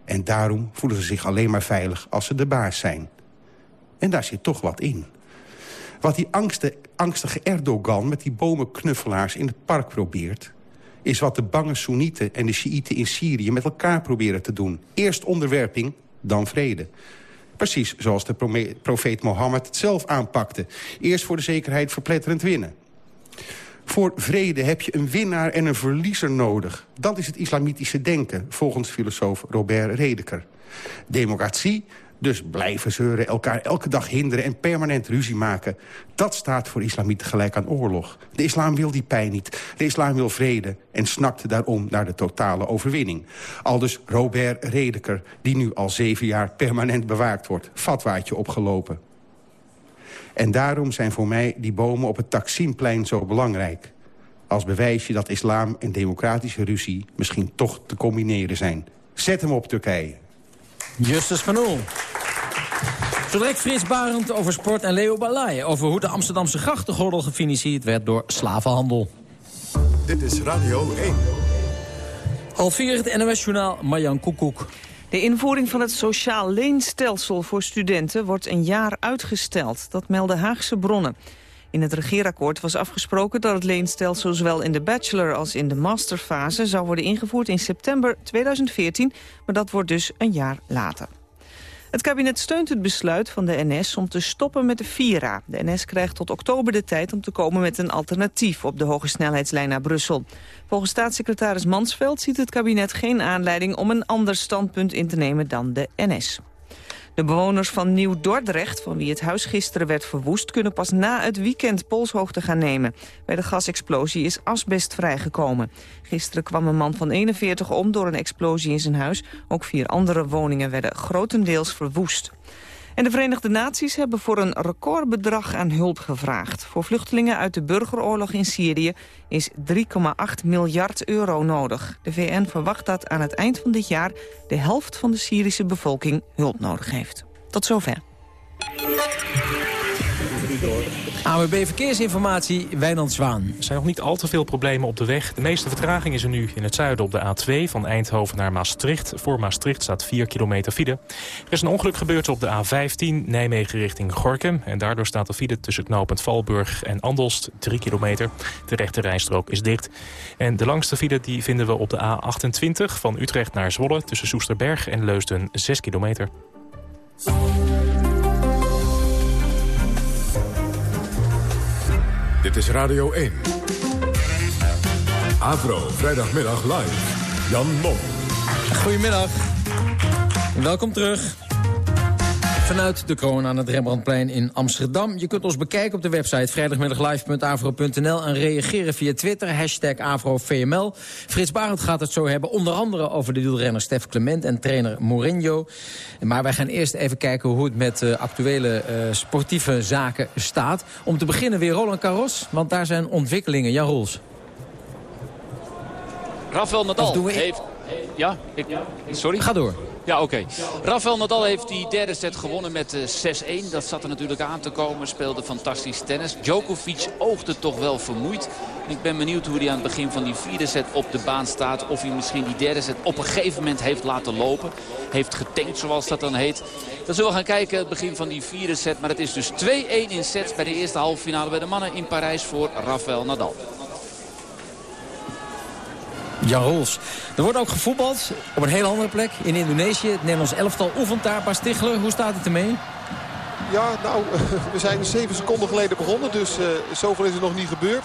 En daarom voelen ze zich alleen maar veilig als ze de baas zijn. En daar zit toch wat in. Wat die angste, angstige Erdogan met die bomenknuffelaars in het park probeert... is wat de bange Soenieten en de Sjiïten in Syrië met elkaar proberen te doen. Eerst onderwerping, dan vrede. Precies zoals de profeet Mohammed het zelf aanpakte. Eerst voor de zekerheid verpletterend winnen. Voor vrede heb je een winnaar en een verliezer nodig. Dat is het islamitische denken, volgens filosoof Robert Redeker. Democratie, dus blijven zeuren, elkaar elke dag hinderen en permanent ruzie maken. Dat staat voor islamieten gelijk aan oorlog. De islam wil die pijn niet. De islam wil vrede en snakte daarom naar de totale overwinning. Aldus Robert Redeker, die nu al zeven jaar permanent bewaakt wordt. Fatwaatje opgelopen. En daarom zijn voor mij die bomen op het Taksimplein zo belangrijk. Als bewijsje dat islam en democratische ruzie misschien toch te combineren zijn. Zet hem op Turkije. Justus van Oel. Zo direct Frits Barend over sport en Leo Balai... over hoe de Amsterdamse grachtengordel gefinancierd werd door slavenhandel. Dit is Radio 1. Half vier het NOS-journaal Marjan Koekoek. De invoering van het sociaal leenstelsel voor studenten wordt een jaar uitgesteld. Dat melden Haagse bronnen. In het regeerakkoord was afgesproken dat het leenstelsel zowel in de bachelor als in de masterfase zou worden ingevoerd in september 2014, maar dat wordt dus een jaar later. Het kabinet steunt het besluit van de NS om te stoppen met de Vira. De NS krijgt tot oktober de tijd om te komen met een alternatief op de hoge snelheidslijn naar Brussel. Volgens staatssecretaris Mansveld ziet het kabinet geen aanleiding om een ander standpunt in te nemen dan de NS. De bewoners van Nieuw-Dordrecht, van wie het huis gisteren werd verwoest... kunnen pas na het weekend polshoogte gaan nemen. Bij de gasexplosie is asbest vrijgekomen. Gisteren kwam een man van 41 om door een explosie in zijn huis. Ook vier andere woningen werden grotendeels verwoest. En de Verenigde Naties hebben voor een recordbedrag aan hulp gevraagd. Voor vluchtelingen uit de burgeroorlog in Syrië is 3,8 miljard euro nodig. De VN verwacht dat aan het eind van dit jaar de helft van de Syrische bevolking hulp nodig heeft. Tot zover. AWB Verkeersinformatie, Wijnand Zwaan. Er zijn nog niet al te veel problemen op de weg. De meeste vertraging is er nu in het zuiden op de A2 van Eindhoven naar Maastricht. Voor Maastricht staat 4 kilometer file. Er is een ongeluk gebeurd op de A15 Nijmegen richting Gorkum. En daardoor staat de file tussen knooppunt Valburg en Andelst 3 kilometer. De rechte rijstrook is dicht. En de langste file die vinden we op de A28 van Utrecht naar Zwolle... tussen Soesterberg en Leusden 6 kilometer. Dit is Radio 1. Avro, vrijdagmiddag live. Jan Mom. Goedemiddag. Welkom terug. Vanuit de kroon aan het Rembrandtplein in Amsterdam. Je kunt ons bekijken op de website vrijdagmiddaglive.avro.nl... en reageren via Twitter, hashtag AvroVML. Frits Barend gaat het zo hebben, onder andere over de wielrenner Stef Clement... en trainer Mourinho. Maar wij gaan eerst even kijken hoe het met uh, actuele uh, sportieve zaken staat. Om te beginnen weer Roland Garros, want daar zijn ontwikkelingen. Jan Roels. Rafael Nadal heeft... Ja, ik... sorry? Ga door. Ja, oké. Rafael Nadal heeft die derde set gewonnen met uh, 6-1. Dat zat er natuurlijk aan te komen. Speelde fantastisch tennis. Djokovic oogde toch wel vermoeid. Ik ben benieuwd hoe hij aan het begin van die vierde set op de baan staat. Of hij misschien die derde set op een gegeven moment heeft laten lopen. Heeft getankt, zoals dat dan heet. Dan zullen we gaan kijken het begin van die vierde set. Maar het is dus 2-1 in sets bij de eerste halve finale bij de mannen in Parijs voor Rafael Nadal. Jan Roels. Er wordt ook gevoetbald op een heel andere plek in Indonesië. Het Nederlands elftal oefent daar. Bas hoe staat het ermee? Ja, nou, we zijn zeven seconden geleden begonnen. Dus uh, zoveel is er nog niet gebeurd.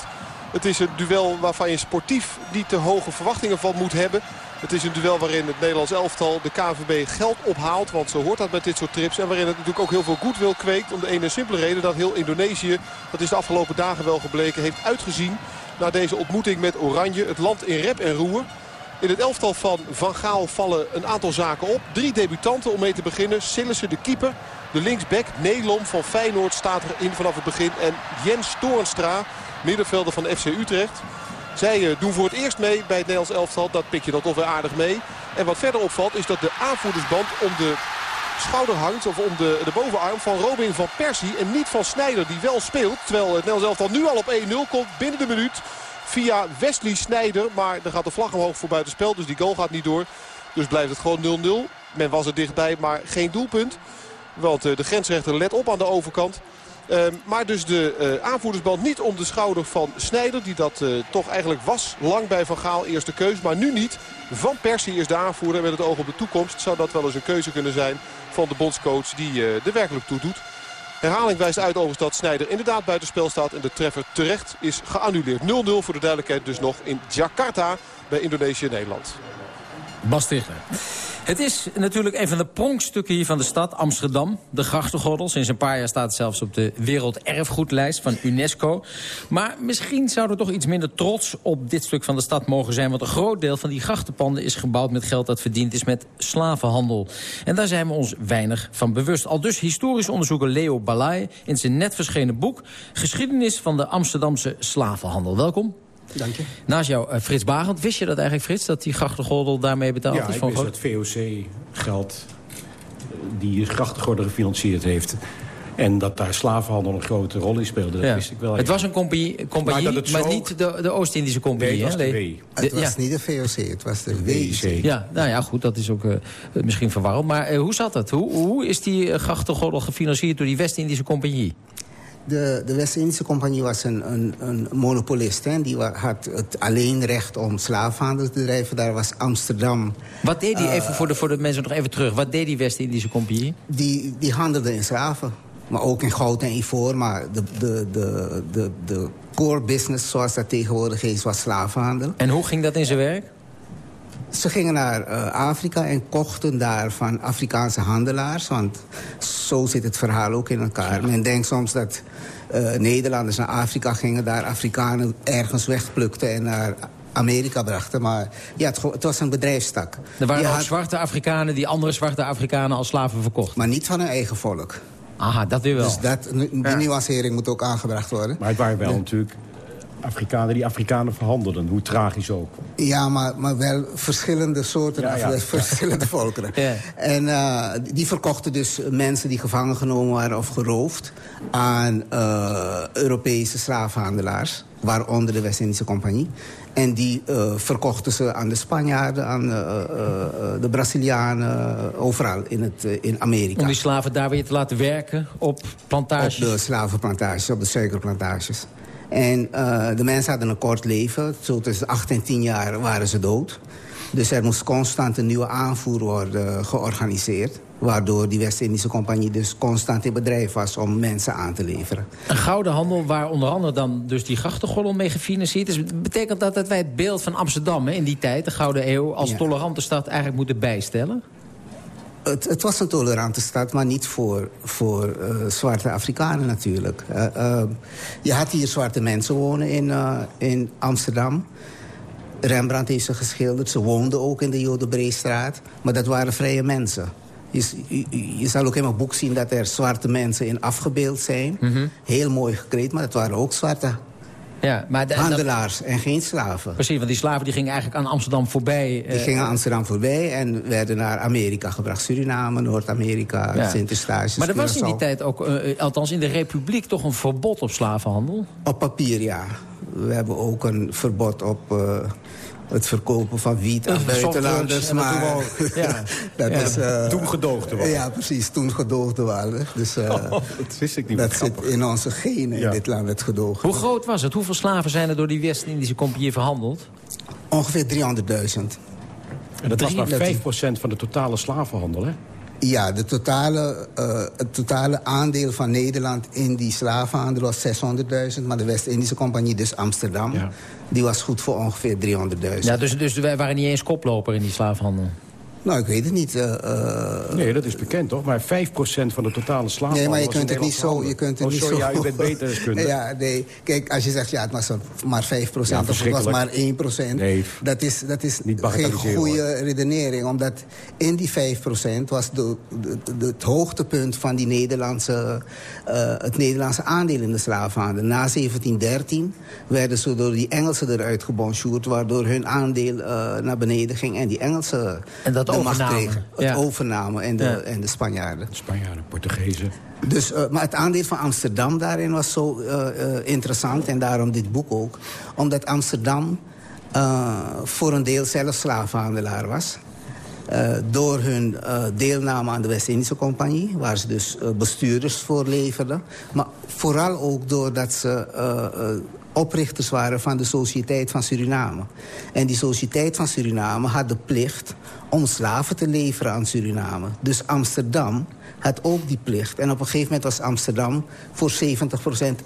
Het is een duel waarvan je sportief niet te hoge verwachtingen van moet hebben. Het is een duel waarin het Nederlands elftal de KVB geld ophaalt. Want zo hoort dat met dit soort trips. En waarin het natuurlijk ook heel veel goodwill kweekt. Om de ene simpele reden dat heel Indonesië, dat is de afgelopen dagen wel gebleken, heeft uitgezien. Na deze ontmoeting met Oranje. Het land in rep en roer. In het elftal van Van Gaal vallen een aantal zaken op. Drie debutanten om mee te beginnen. Sillissen de keeper. De linksback Nelom van Feyenoord staat erin vanaf het begin. En Jens Toornstra, middenvelder van FC Utrecht. Zij eh, doen voor het eerst mee bij het Nederlands elftal. Dat pik je dan toch weer aardig mee. En wat verder opvalt is dat de aanvoerdersband om de schouder hangt. Of om de, de bovenarm van Robin van Persie. En niet van Snijder die wel speelt. Terwijl het Nederlands elftal nu al op 1-0 komt binnen de minuut. Via Wesley Snijder. Maar dan gaat de vlag omhoog voor buitenspel. Dus die goal gaat niet door. Dus blijft het gewoon 0-0. Men was er dichtbij, maar geen doelpunt. Want eh, de grensrechter let op aan de overkant. Ehm, maar dus de uh, aanvoerdersband niet om de schouder van Snijder. Die dat uh, toch eigenlijk was. Lang bij Van Gaal eerste keus. Maar nu niet. Van Persie is de aanvoerder. Met het oog op de toekomst zou dat wel eens een keuze kunnen zijn. Van de bondscoach die uh, er werkelijk toe doet. Herhaling wijst uit overigens dat Snijder inderdaad buitenspel staat. En de treffer terecht is geannuleerd. 0-0 voor de duidelijkheid dus nog in Jakarta bij Indonesië-Nederland. Bas Tichler. Het is natuurlijk een van de pronkstukken hier van de stad, Amsterdam. De grachtengordel. Sinds een paar jaar staat het zelfs op de werelderfgoedlijst van UNESCO. Maar misschien zou er toch iets minder trots op dit stuk van de stad mogen zijn. Want een groot deel van die grachtenpanden is gebouwd met geld dat verdiend is met slavenhandel. En daar zijn we ons weinig van bewust. Al dus historisch onderzoeker Leo Balai in zijn net verschenen boek... Geschiedenis van de Amsterdamse slavenhandel. Welkom. Dank je. Naast jou, uh, Frits Barend. Wist je dat eigenlijk, Frits, dat die grachtengordel daarmee betaald ja, is? Ja, ik wist dat VOC geld die grachtengordel gefinancierd heeft... En dat daar slavenhandel een grote rol in speelde, dat ja. wist ik wel. Het was een compagnie, compagnie maar, maar, niet de, de Oost-Indische compagnie. Nee, het was de W. Het was ja. niet de VOC, het was de WIC. Ja, nou ja, goed, dat is ook uh, misschien verwarrend. Maar uh, hoe zat dat? Hoe, hoe is die grachtengordel gefinancierd door die West-Indische compagnie? De, de West-Indische Compagnie was een, een, een monopolist. Hè. Die had het alleen recht om slaafhandel te drijven. Daar was Amsterdam... Wat deed die, uh, even voor de, voor de mensen nog even terug... wat deed die West-Indische Compagnie? Die, die handelde in slaven. Maar ook in goud en ivoor. Maar de, de, de, de, de core business, zoals dat tegenwoordig is, was slavenhandel. En hoe ging dat in zijn werk? Ze gingen naar uh, Afrika en kochten daar van Afrikaanse handelaars. Want zo zit het verhaal ook in elkaar. Ja. Men denkt soms dat uh, Nederlanders naar Afrika gingen... daar Afrikanen ergens wegplukten en naar Amerika brachten. Maar ja, het, het was een bedrijfstak. Er waren ook had... zwarte Afrikanen die andere zwarte Afrikanen als slaven verkochten. Maar niet van hun eigen volk. Aha, dat weer wel. Dus dat, die ja. nuancering moet ook aangebracht worden. Maar het waren wel ja. natuurlijk Afrikanen die Afrikanen verhandelden. Hoe tragisch ook. Ja, maar, maar wel verschillende soorten, ja, ja. verschillende volkeren. Ja. En uh, die verkochten dus mensen die gevangen genomen waren of geroofd... aan uh, Europese slaafhandelaars, waaronder de West-Indische Compagnie. En die uh, verkochten ze aan de Spanjaarden, aan de Brazilianen, overal in, het, in Amerika. Om die slaven daar weer te laten werken op plantages? Op de slavenplantages, op de suikerplantages. En uh, de mensen hadden een kort leven. Zo tussen 8 en 10 jaar waren ze dood. Dus er moest constant een nieuwe aanvoer worden georganiseerd. Waardoor die West-Indische Compagnie dus constant in bedrijf was om mensen aan te leveren. Een gouden handel waar onder andere dan dus die grachtengordel mee gefinancierd is. Betekent dat dat wij het beeld van Amsterdam hè, in die tijd, de Gouden Eeuw... als ja. tolerante stad eigenlijk moeten bijstellen? Het, het, was een tolerante stad, maar niet voor, voor uh, zwarte Afrikanen natuurlijk. Uh, uh, je had hier zwarte mensen wonen in, in Amsterdam. Rembrandt heeft ze geschilderd. Ze woonden ook in de Jodenbreestraat. Maar dat waren vrije mensen. Je, je, je, zal ook in mijn boek zien dat er zwarte mensen in afgebeeld zijn. Mm -hmm. Heel mooi gekleed, maar dat waren ook zwarte ja, maar de, Handelaars dat... en geen slaven. Precies, want die slaven die gingen eigenlijk aan Amsterdam voorbij. Die uh... gingen Amsterdam voorbij en werden naar Amerika gebracht. Suriname, Noord-Amerika, ja. Sint-Eustatius. Maar er was in die tijd ook, uh, althans in de Republiek... toch een verbod op slavenhandel? Op papier, ja. We hebben ook een verbod op... Uh, het verkopen van wiet aan buitenlanders. Maar ja. dat ja. is... Uh, toen gedoogde waren. Ja, precies. Toen gedoogde waren. Dus, uh, oh, dat wist ik niet Dat zit in onze genen ja. in dit land, het gedogen. Hoe groot was het? Hoeveel slaven zijn er door die West-Indische compagnie verhandeld? Ongeveer 300.000. En dat was maar 5% van de totale slavenhandel, hè? Ja, de totale, uh, het totale aandeel van Nederland in die slavenhandel was 600.000. Maar de West-Indische Compagnie, dus Amsterdam, die was goed voor ongeveer 300.000. Ja, dus, dus wij waren niet eens koploper in die slavenhandel? Nou, ik weet het niet. Uh, nee, dat is bekend, toch? Maar 5% van de totale slaven. Nee, maar je kunt het niet zo... Je kunt het oh, niet sorry, zo... ja, u bent beter deskundig. ja, nee. Kijk, als je zegt, ja, het was maar 5% ja, of het was maar 1%. Nee, dat is, dat is geen goede redenering. Omdat in die 5% was de, de, de, het hoogtepunt van die Nederlandse, uh, het Nederlandse aandeel in de slavenhandel. Na 1713 werden ze door die Engelsen eruit gebonjourd... waardoor hun aandeel uh, naar beneden ging. En die Engelsen... En dat overname. Het ja. overname en de, ja. en de Spanjaarden. Spanjaarden, Portugezen. Dus, uh, maar het aandeel van Amsterdam daarin was zo uh, uh, interessant. En daarom dit boek ook. Omdat Amsterdam voor een deel zelf slavenhandelaar was. door hun deelname aan de West-Indische Compagnie... waar ze dus bestuurders voor leverden. Maar vooral ook doordat ze oprichters waren van de Sociëteit van Suriname. En die Sociëteit van Suriname had de plicht om slaven te leveren aan Suriname. Dus Amsterdam had ook die plicht. En op een gegeven moment was Amsterdam voor 70%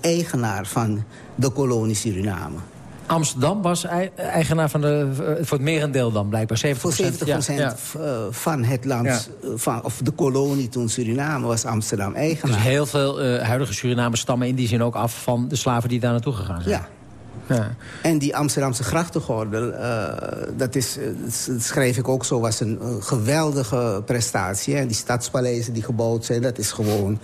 eigenaar van de kolonie Suriname. Amsterdam was eigenaar van de, voor het merendeel dan blijkbaar, 70%. Voor 70% ja. van het land, ja. van, of de kolonie toen Suriname, was Amsterdam eigenaar. Dus heel veel uh, huidige Surinamers stammen in die zin ook af van de slaven die daar naartoe gegaan zijn. Ja. En die Amsterdamse grachtengordel, uh, dat, is, dat schrijf ik ook zo, was een geweldige prestatie. En die stadspaleizen die gebouwd zijn, dat is gewoon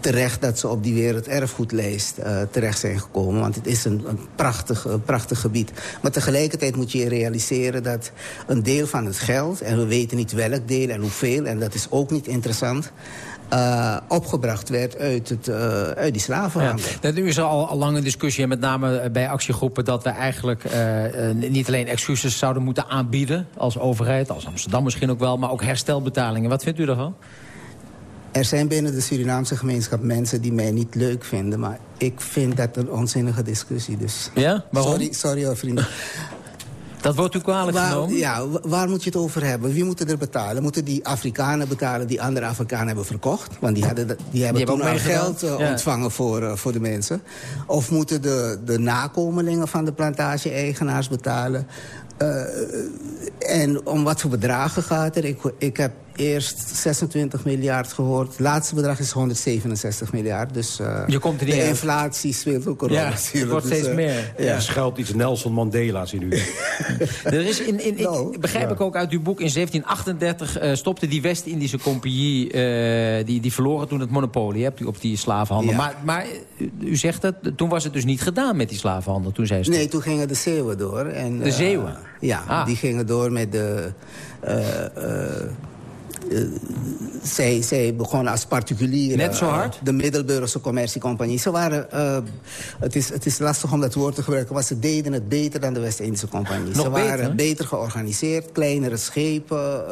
terecht dat ze op die werelderfgoedlijst uh, terecht zijn gekomen. Want het is een, een prachtig, een prachtig gebied. Maar tegelijkertijd moet je realiseren dat een deel van het geld... en we weten niet welk deel en hoeveel, en dat is ook niet interessant... Uh, opgebracht werd uit, het, uh, uit die slavenhandel. Ja, nu is er al, al lang een discussie, en met name bij actiegroepen... dat we eigenlijk uh, niet alleen excuses zouden moeten aanbieden als overheid... als Amsterdam misschien ook wel, maar ook herstelbetalingen. Wat vindt u daarvan? Er zijn binnen de Surinaamse gemeenschap mensen die mij niet leuk vinden... maar ik vind dat een onzinnige discussie. Dus. Ja? Waarom? Sorry, sorry hoor, vrienden. Dat wordt u kwalijk waar, genomen? Ja, waar moet je het over hebben? Wie moet er betalen? Moeten die Afrikanen betalen die andere Afrikanen hebben verkocht? Want die, hadden, die hebben die toen al geld ja. ontvangen voor, uh, voor de mensen. Of moeten de, de nakomelingen van de plantage-eigenaars betalen? Uh, en om wat voor bedragen gaat het? Ik, ik heb eerst 26 miljard gehoord. Het laatste bedrag is 167 miljard. Dus uh, Je komt er niet de uit. inflatie speelt ook een rol Ja, het wordt Dus, steeds uh, meer. Ja. Er schuilt iets Nelson Mandela's in u. Er is in, in, Nou, begrijp ik ook uit uw boek... in 1738 uh, stopte die West-Indische compagnie... Uh, die, die verloren toen het monopolie hebt, op die slavenhandel. Ja. Maar, maar u, zegt dat, toen was het dus niet gedaan met die slavenhandel. Toen zij Nee, toen gingen de Zeeuwen door. En, De Zeeuwen? Ja, Ah. die gingen door met de... Uh, uh, uh, zij, zij begonnen als particulier. Net zo hard? de Middelburgse commerciecompagnie. Ze waren, uh, het, is, het is lastig om dat woord te gebruiken... maar ze deden het beter dan de West-Indische compagnie. Nog ze waren beter? beter georganiseerd, kleinere schepen...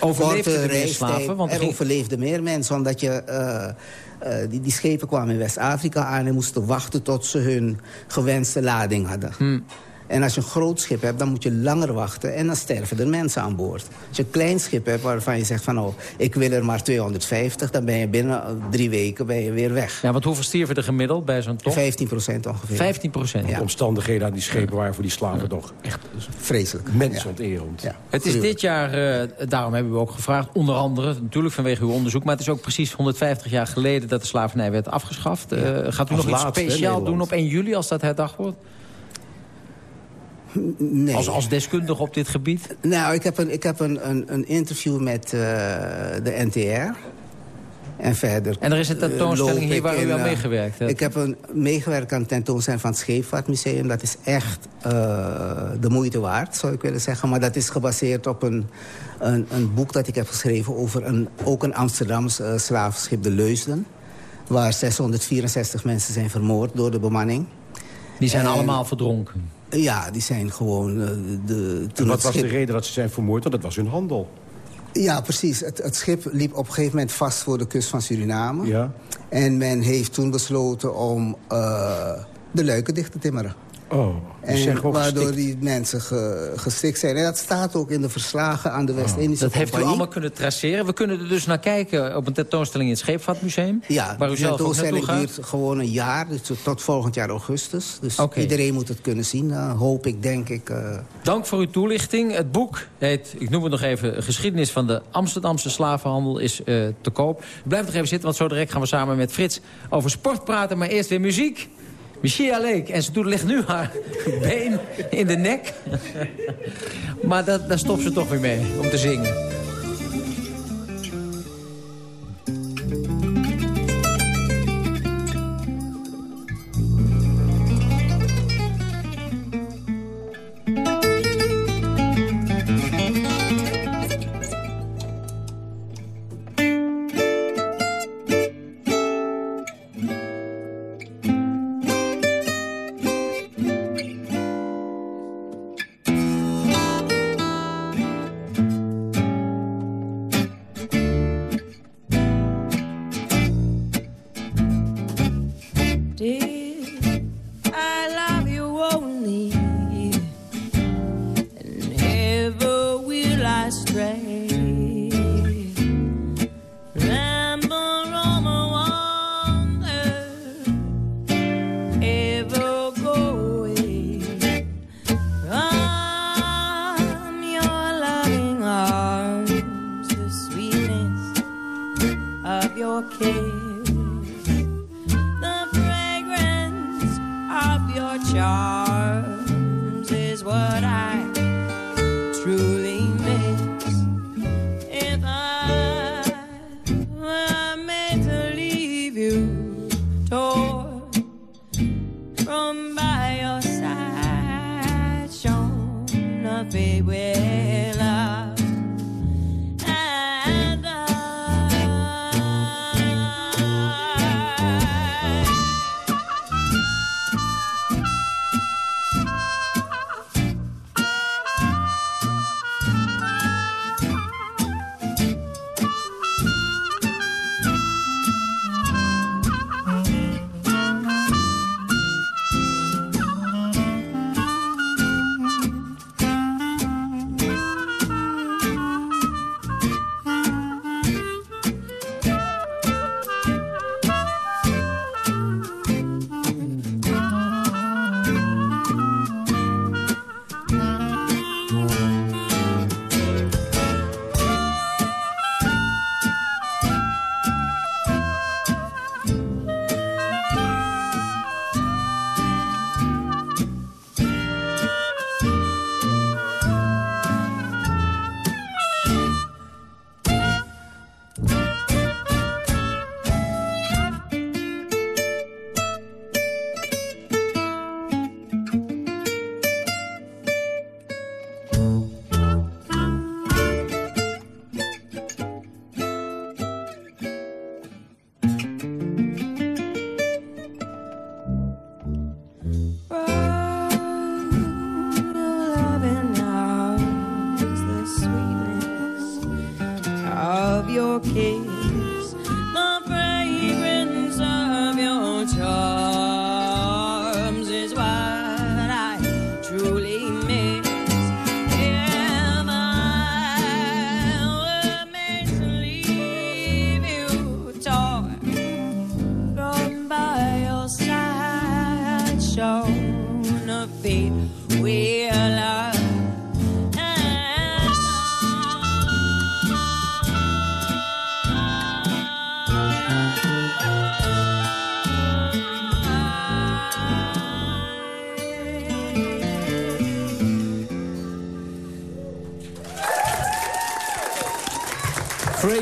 Overleefden er meer slaven? Want er ging- overleefden meer mensen, omdat je... Uh, die, die schepen kwamen in West-Afrika aan en moesten wachten tot ze hun gewenste lading hadden. Hmm. En als je een groot schip hebt, dan moet je langer wachten... en dan sterven er mensen aan boord. Als je een klein schip hebt waarvan je zegt van... oh, ik wil er maar 250, dan ben je binnen drie weken ben je weer weg. Ja, want hoeveel stierven er gemiddeld bij zo'n top? 15 procent ongeveer. 15 procent. De omstandigheden aan die schepen waren voor die slaven toch echt Vreselijk. mensonterend. Ja. Het is dit jaar, uh, daarom hebben we ook gevraagd, onder andere, natuurlijk vanwege uw onderzoek... maar het is ook precies 150 jaar geleden dat de slavernij werd afgeschaft. Uh, gaat u Als nog iets speciaal doen op 1 juli als dat herdacht wordt? Nee. Als, als deskundige op dit gebied? Nou, ik heb een, ik heb een, een, een interview met uh, de NTR. En verder... En er is een tentoonstelling loop hier waar u aan uh, meegewerkt hebt. Ik heb een, meegewerkt aan de tentoonstelling van het Scheepvaartmuseum. Dat is echt uh, de moeite waard, zou ik willen zeggen. Maar dat is gebaseerd op een, een, een boek dat ik heb geschreven... over een, ook een Amsterdams uh, slavenschip, de Leusden. Waar 664 mensen zijn vermoord door de bemanning. Die zijn En- allemaal verdronken. Ja, die zijn gewoon... Uh, de, En toen wat was de reden dat ze zijn vermoord? Want dat was hun handel. Ja, precies. Het, het schip liep op een gegeven moment vast voor de kust van Suriname. Ja. En men heeft toen besloten om uh, de luiken dicht te timmeren. Oh, dus en waardoor die mensen ge, gestikt zijn. En dat staat ook in de verslagen aan de West-Indische Dat heeft u allemaal kunnen traceren. We kunnen er dus naar kijken op een tentoonstelling in het Scheepvaartmuseum. Ja, waar u de zelf ook tentoonstelling duurt gewoon een jaar. Dus tot volgend jaar augustus. Dus iedereen moet het kunnen zien. eh, hoop ik, denk ik. eh. Dank voor uw toelichting. Het boek heet, ik noem het nog even... Geschiedenis van de Amsterdamse slavenhandel is eh, te koop. Blijf nog even zitten, want zo direct gaan we samen met Frits over sport praten. Maar eerst weer muziek. Michia Leek. En ze doet, legt nu haar been in de nek. maar dat, daar stopt ze toch weer mee om te zingen.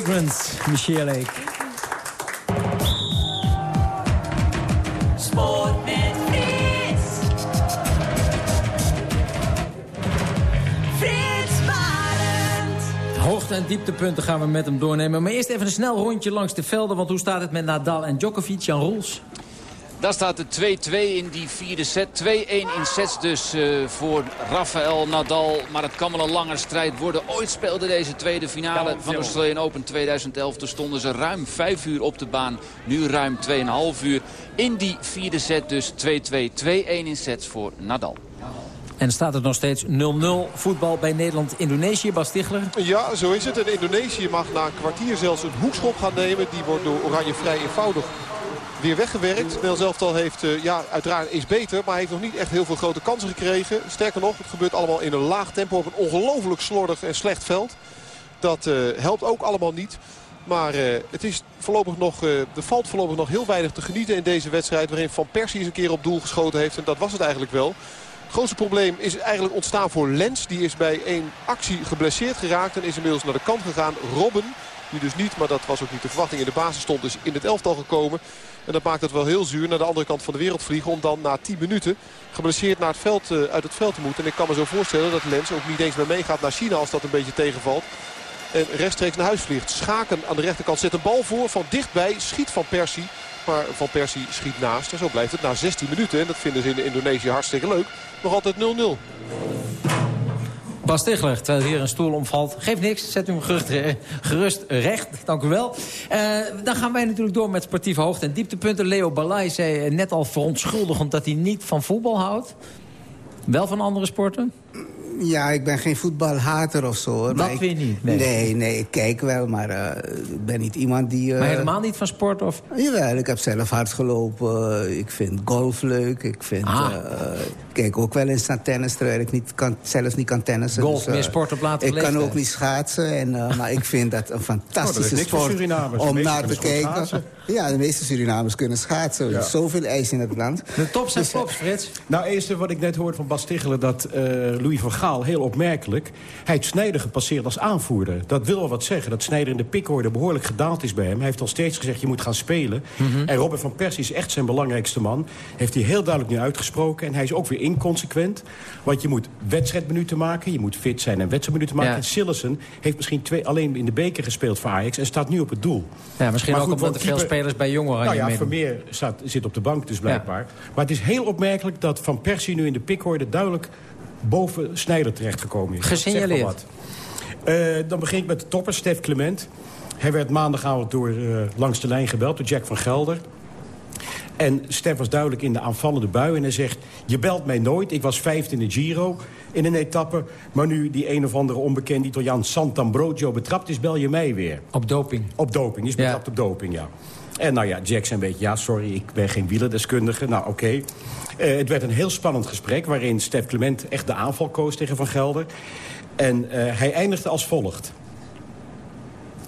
Fragrance, Michelle. Sport met Frits. Frits Barend. Hoogte- en dieptepunten gaan we met hem doornemen. Maar eerst even een snel rondje langs de velden. Want hoe staat het met Nadal en Djokovic, Jan Roels? Daar staat de 2-2 in die vierde set. 2-1 in sets dus uh, voor Rafael Nadal. Maar het kan wel een lange strijd worden. Ooit speelde deze tweede finale van de Australian Open 2011. Toen stonden ze ruim 5 uur op de baan. Nu ruim 2,5 uur. In die vierde set dus 2-2. 2-1 in sets voor Nadal. En staat het nog steeds 0-0 voetbal bij Nederland-Indonesië, Bas Tichler? Ja, zo is het. En Indonesië mag na een kwartier zelfs een hoekschop gaan nemen. Die wordt door Oranje vrij eenvoudig weer weggewerkt. Nederlands elftal heeft, uh, ja, uiteraard is beter. Maar heeft nog niet echt heel veel grote kansen gekregen. Sterker nog, het gebeurt allemaal in een laag tempo op een ongelooflijk slordig en slecht veld. Dat uh, helpt ook allemaal niet. Maar uh, het is voorlopig nog, er valt voorlopig nog heel weinig te genieten in deze wedstrijd. Waarin Van Persie eens een keer op doel geschoten heeft. En dat was het eigenlijk wel. Het grootste probleem is eigenlijk ontstaan voor Lens. Die is bij één actie geblesseerd geraakt en is inmiddels naar de kant gegaan. Robben, die dus niet, maar dat was ook niet de verwachting in de basis stond, is in het elftal gekomen. En dat maakt het wel heel zuur naar de andere kant van de wereld vliegen. Om dan na 10 minuten geblesseerd naar het veld, uh, uit het veld te moeten. En ik kan me zo voorstellen dat Lens ook niet eens meer meegaat naar China als dat een beetje tegenvalt. En rechtstreeks naar huis vliegt. Schaken aan de rechterkant zet een bal voor. Van dichtbij schiet Van Persie. Maar Van Persie schiet naast. En zo blijft het na 16 minuten. En dat vinden ze in Indonesië hartstikke leuk. Nog altijd 0-0. Bas Tichler, terwijl hier een stoel omvalt. Geeft niks, zet u gerust, gerust recht. Dank u wel. Uh, dan gaan wij natuurlijk door met sportieve hoogte- en dieptepunten. Leo Balai zei net al verontschuldigend dat hij niet van voetbal houdt. Wel van andere sporten? Ja, ik ben geen voetbalhater of zo. Hoor. Dat ik, weer niet? Nee. nee, nee, ik kijk wel, maar uh, ik ben niet iemand die... Uh, maar helemaal niet van sport? Of? Jawel, ik heb zelf hard gelopen. ik vind golf leuk. Ik vind... Ah. Uh, kijk ook wel eens naar tennis, terwijl ik niet kan, zelfs niet kan tennissen. Golf, dus, meer sport op later Ik leeftijd. kan ook niet schaatsen, en, maar ik vind dat een fantastische oh, sport om naar te kijken. Ja, de meeste Surinamers kunnen schaatsen. Er is zoveel ijs in het land. De tops en dus, flops, Frits. Nou, eerst wat ik net hoorde van Bas Tichelen... dat Louis van Gaal, heel opmerkelijk... hij heeft Snijder gepasseerd als aanvoerder. Dat wil wel wat zeggen. Dat Snijder in de pikorde behoorlijk gedaald is bij hem. Hij heeft al steeds gezegd, je moet gaan spelen. Mm -hmm. En Robin van Persie is echt zijn belangrijkste man. Heeft hij heel duidelijk nu uitgesproken. En hij is ook weer inconsequent. Want je moet wedstrijdminuten maken. Je moet fit zijn en wedstrijdminuten maken. Ja. En Sillessen heeft misschien twee, alleen in de beker gespeeld voor Ajax... en staat nu op het doel. Ja, misschien maar ook goed, omdat er veel spelers bij jongeren Nou ja, Vermeer staat, zit op de bank dus blijkbaar. Ja. Maar het is heel opmerkelijk dat Van Persie nu in de pikorde... duidelijk boven Snijder terechtgekomen is. Gesignaleerd. Uh, dan begin ik met de topper, Stef Clement. Hij werd maandagavond door, uh, langs de lijn gebeld door Jack van Gelder. En Stef was duidelijk in de aanvallende bui. En hij zegt, je belt mij nooit. Ik was vijfde in de Giro in een etappe. Maar nu die een of andere onbekende Italiaan Sant'Ambrogio betrapt is... bel je mij weer. Op doping? Op doping. Is betrapt ja. op doping, ja. En nou ja, Jack zei een beetje, ja, sorry, ik ben geen wielerdeskundige. Nou, oké. Okay. Uh, het werd een heel spannend gesprek... waarin Stef Clement echt de aanval koos tegen Van Gelder. En uh, hij eindigde als volgt.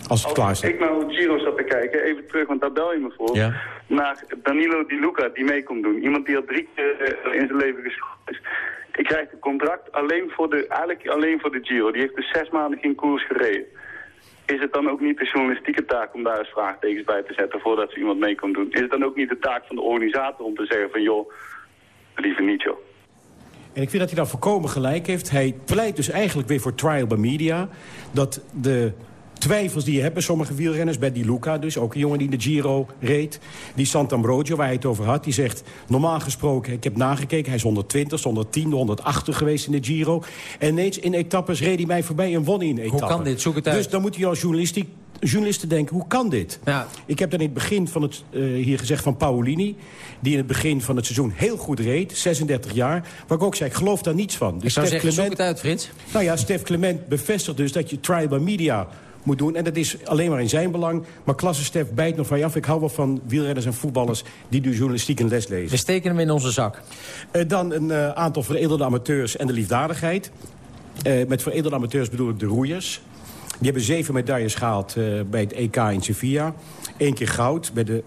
Als het klaar is. Ik nou Giro zat te kijken, even terug, want daar bel je me voor. Ja. Naar Danilo Di Luca, die mee komt doen. Iemand die al drie keer uh, in zijn leven geschoten is. Die krijgt een contract alleen voor de, eigenlijk alleen voor de Giro. Die heeft dus zes maanden geen koers gereden is het dan ook niet de journalistieke taak om daar eens vraagtekens bij te zetten voordat ze iemand mee kan doen? Is het dan ook niet de taak van de organisator om te zeggen van joh, liever niet joh? En ik vind dat hij daar voorkomen gelijk heeft. Hij pleit dus eigenlijk weer voor trial by media. Dat de twijfels die je hebt bij sommige wielrenners... bij die Luca dus, ook een jongen die in de Giro reed... die Sant'Ambrogio, waar hij het over had, die zegt... normaal gesproken, ik heb nagekeken, hij is 120, 110, 180 geweest in de Giro... en ineens in etappes reed hij mij voorbij en won in etappe. Hoe kan dit? Zoek het uit. Dus dan moet je als journalistiek journalisten denken, hoe kan dit? Ja. Ik heb dan in het begin van het, uh, hier gezegd van Paolini... die in het begin van het seizoen heel goed reed, 36 jaar... waar ik ook zei, ik geloof daar niets van. Dus ik zou Stef zeggen, Clement, zoek het uit, Frits. Nou ja, Stef Clement bevestigt dus dat je trial by media moet doen. En dat is alleen maar in zijn belang. Maar klasse Stef bijt nog van je af. Ik hou wel van wielrenners en voetballers die de journalistiek een les lezen. We steken hem in onze zak. Uh, dan een uh, aantal veredelde amateurs en de liefdadigheid. Uh, met veredelde amateurs bedoel ik de roeiers. Die hebben zeven medailles gehaald bij het EK in Sevilla. Eén keer goud bij de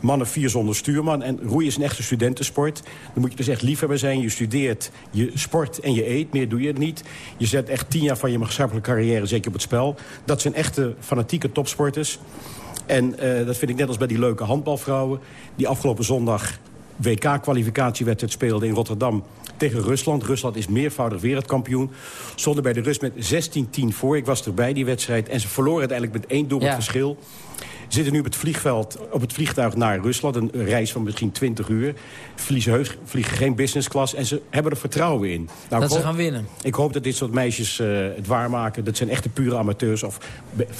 mannen vier zonder stuurman. En roeien is een echte studentensport. Dan moet je dus echt liefhebber zijn. Je studeert, je sport en je eet. Meer doe je het niet. Je zet echt tien jaar van je maatschappelijke carrière zeker op het spel. Dat zijn echte fanatieke topsporters. En uh, dat vind ik net als bij die leuke handbalvrouwen... die afgelopen zondag WK-kwalificatiewedstrijd speelden in Rotterdam tegen Rusland. Rusland is meervoudig wereldkampioen. Stonden bij de Rus met 16-10 voor. Ik was erbij, die wedstrijd. En ze verloren uiteindelijk met één doelpunt ja. verschil. Zitten nu op het, vliegveld, op het vliegtuig naar Rusland. Een reis van misschien 20 uur. Vliegen, heus, vliegen geen business class. En ze hebben er vertrouwen in. Nou, dat ze hoop- gaan winnen. Ik hoop dat dit soort meisjes eh, het waarmaken. Dat zijn echte pure amateurs. Of,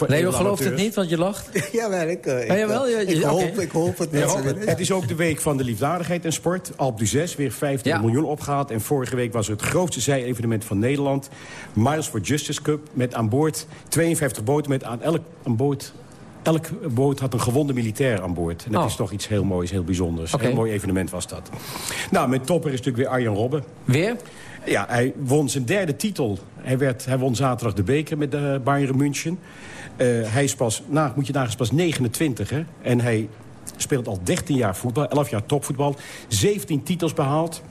Leo gelooft het niet, want je lacht. Jawel, ik, eh, ik, Ah, jawel, je- ik, hoop, ik hoop het. Ja, hoop het. is ook de week van de liefdadigheid en sport. Alp du 6, weer 15 Ja. miljoen opgehaald. En vorige week was er het grootste zij-evenement van Nederland. Miles for Justice Cup. Met aan boord 52 boten. Met aan elk aan boord... Elk boot had een gewonde militair aan boord. En dat Oh. is toch iets heel moois, heel bijzonders. Een heel mooi evenement was dat. Nou, mijn topper is natuurlijk weer Arjen Robben. Weer? Ja, hij won zijn derde titel. Hij, werd, hij won zaterdag de beker met de Bayern München. Eh, hij is pas, nou, moet je nagaan, pas 29, hè? En hij speelt al 13 jaar voetbal, 11 jaar topvoetbal. 17 titels behaald.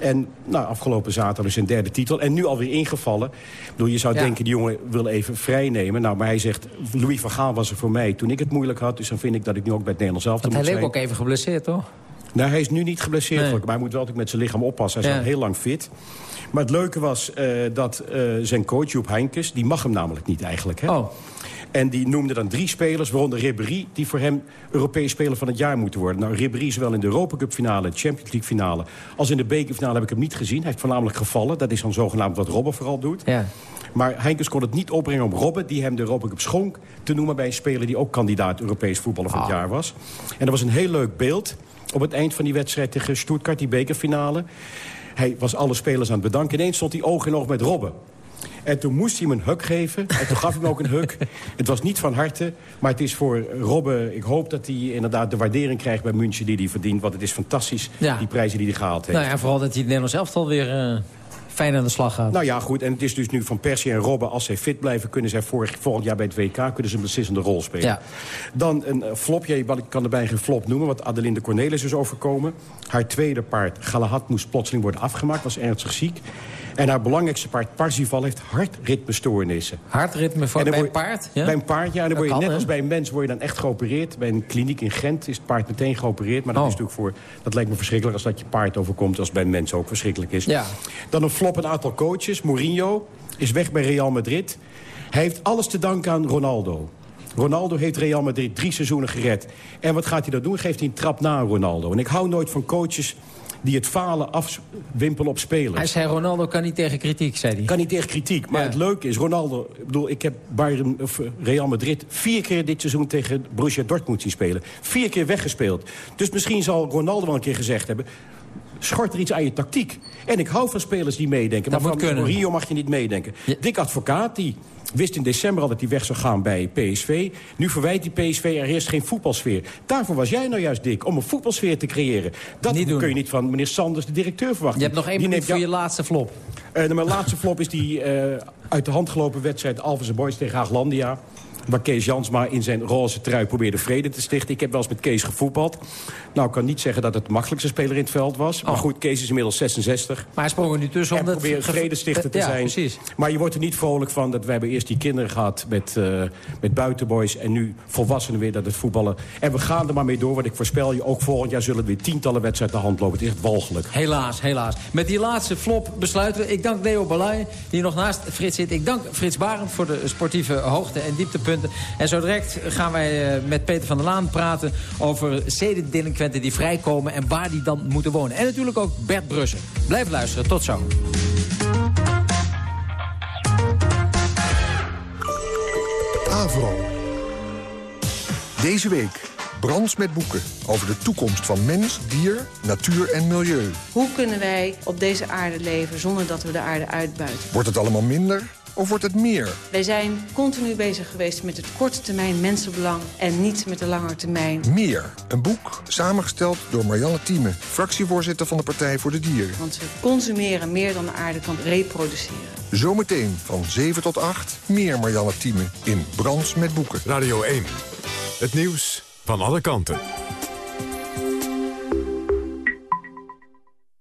En nou, afgelopen zaterdag is zijn derde titel. En nu alweer ingevallen. Ik bedoel, je zou Ja. denken, die jongen wil even vrij nemen. Nou, maar hij zegt, Louis van Gaal was er voor mij toen ik het moeilijk had. Dus dan vind ik dat ik nu ook bij het Nederlands zelf moet hij zijn. leek ook even geblesseerd, toch? Nou, hij is nu niet geblesseerd, Nee. maar hij moet wel natuurlijk met zijn lichaam oppassen. Hij is Ja. al heel lang fit. Maar het leuke was eh, dat eh, zijn coach, Joep Heinkes... die mag hem namelijk niet eigenlijk. Hè? Oh. En die noemde dan drie spelers, waaronder Ribéry... die voor hem Europees Speler van het jaar moeten worden. Nou, Ribéry zowel in de Europa Cup finale, de Champions League finale... als in de bekerfinale heb ik hem niet gezien. Hij heeft voornamelijk gevallen. Dat is dan zogenaamd wat Robben vooral doet. Ja. Maar Heinkes kon het niet opbrengen om Robben... die hem de Europa Cup schonk, te noemen bij een speler... die ook kandidaat Europees voetballer van het jaar was. En dat was een heel leuk beeld op het eind van die wedstrijd tegen Stuttgart, die bekerfinale. Hij was alle spelers aan het bedanken. Ineens stond hij oog in oog met Robben. En toen moest hij hem een huk geven. En toen gaf hij hem ook een huk. Het was niet van harte. Maar het is voor Robben... Ik hoop dat hij inderdaad de waardering krijgt bij München die hij verdient. Want het is fantastisch, Ja. die prijzen die hij gehaald heeft. Nou ja, vooral dat hij het Nederlands elftal weer eh, fijn aan de slag gaat. Nou ja, goed. En het is dus nu van Persie en Robben... als zij fit blijven, kunnen zij vorig, volgend jaar bij het WK... kunnen ze een beslissende rol spelen. Ja. Dan een eh, flopje, wat ik kan erbij geen flop noemen... wat Adelinde Cornelis is overkomen. Haar tweede paard, Galahad, moest plotseling worden afgemaakt. Was ernstig ziek. En haar belangrijkste paard, Parsifal, heeft hartritmestoornissen. Hartritme voor, bij een paard? Ja? Bij een paard, ja. En dan Dat word je kan, net als bij een mens word je dan echt geopereerd. Bij een kliniek in Gent is het paard meteen geopereerd. Maar dat, Oh. is natuurlijk voor, dat lijkt me verschrikkelijk als dat je paard overkomt... als bij een mens ook verschrikkelijk is. Ja. Dan een flop een aantal coaches. Mourinho is weg bij Real Madrid. Hij heeft alles te danken aan Ronaldo. Ronaldo heeft Real Madrid drie seizoenen gered. En wat gaat hij dan doen? Geeft hij een trap na aan Ronaldo. En ik hou nooit van coaches die het falen afwimpelen op spelers. Hij zei, Ronaldo kan niet tegen kritiek, zei hij. Kan niet tegen kritiek. Maar Ja. het leuke is, Ronaldo... Ik bedoel, ik heb Bayern, of eh, Real Madrid vier keer dit seizoen tegen Borussia Dortmund zien spelen. Vier keer weggespeeld. Dus misschien zal Ronaldo wel een keer gezegd hebben... schort er iets aan je tactiek. En ik hou van spelers die meedenken. Dat maar van. Mourinho mag je niet meedenken. Dick Advocaat, die wist in december al dat hij weg zou gaan bij PSV. Nu verwijt die PSV, er is geen voetbalsfeer. Daarvoor was jij nou juist, Dick, om een voetbalsfeer te creëren. Dat Niet kun je niet van meneer Sanders, de directeur, verwachten. Je hebt nog één minuut voor jou- je laatste flop. eh, mijn laatste flop is die eh, uit de hand gelopen wedstrijd... Alphense Boys tegen Haaglandia. Waar Kees Jansma in zijn roze trui probeerde vrede te stichten. Ik heb wel eens met Kees gevoetbald. Nou, ik kan niet zeggen dat het de makkelijkste speler in het veld was. Maar Oh. goed, Kees is inmiddels 66. Maar hij sprong er nu tussen. En probeert ge- vredestichter te ja, zijn. precies. Maar je wordt er niet vrolijk van dat wij hebben eerst die kinderen gehad met, eh, met buitenboys. En nu volwassenen weer dat het voetballen. En we gaan er maar mee door, want ik voorspel je ook volgend jaar zullen er weer tientallen wedstrijden de hand lopen. Het is echt walgelijk. Helaas, helaas. Met die laatste flop besluiten we. Ik dank Leo Balai, die nog naast Frits zit. Ik dank Frits Barend voor de sportieve hoogte- en En zo direct gaan wij eh, met Peter van der Laan praten... over zedendelinquenten die vrijkomen en waar die dan moeten wonen. En natuurlijk ook Bert Brussen. Blijf luisteren, tot zo. Avro. Deze week Brands met boeken over de toekomst van mens, dier, natuur en milieu. Hoe kunnen wij op deze aarde leven zonder dat we de aarde uitbuiten? Wordt het allemaal minder of wordt het meer? Wij zijn continu bezig geweest met het korte termijn mensenbelang... en niet met de lange termijn. Meer. Een boek samengesteld door Marianne Thieme, fractievoorzitter van de Partij voor de Dieren. Want we consumeren meer dan de aarde kan reproduceren. Zometeen van 7 tot 8 meer Marianne Thieme in Brands met boeken. Radio 1. Het nieuws van alle kanten.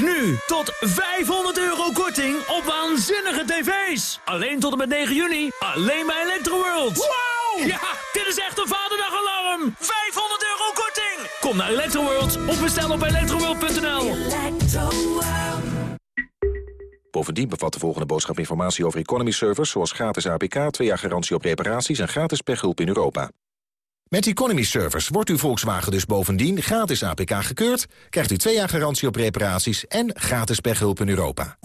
nu tot 500 euro korting op waanzinnige tv's. Alleen tot en met 9 juni. Alleen bij Electroworld. Wow! Ja, dit is echt een vaderdagalarm. 500 euro korting. Kom naar Electroworld of bestel op electroworld.nl. Bovendien bevat de volgende boodschap informatie over economy servers... zoals gratis APK, 2 jaar garantie op reparaties en gratis pechhulp in Europa. Met Economy Servers wordt uw Volkswagen dus bovendien gratis APK gekeurd... krijgt u 2 jaar garantie op reparaties en gratis pechhulp in Europa.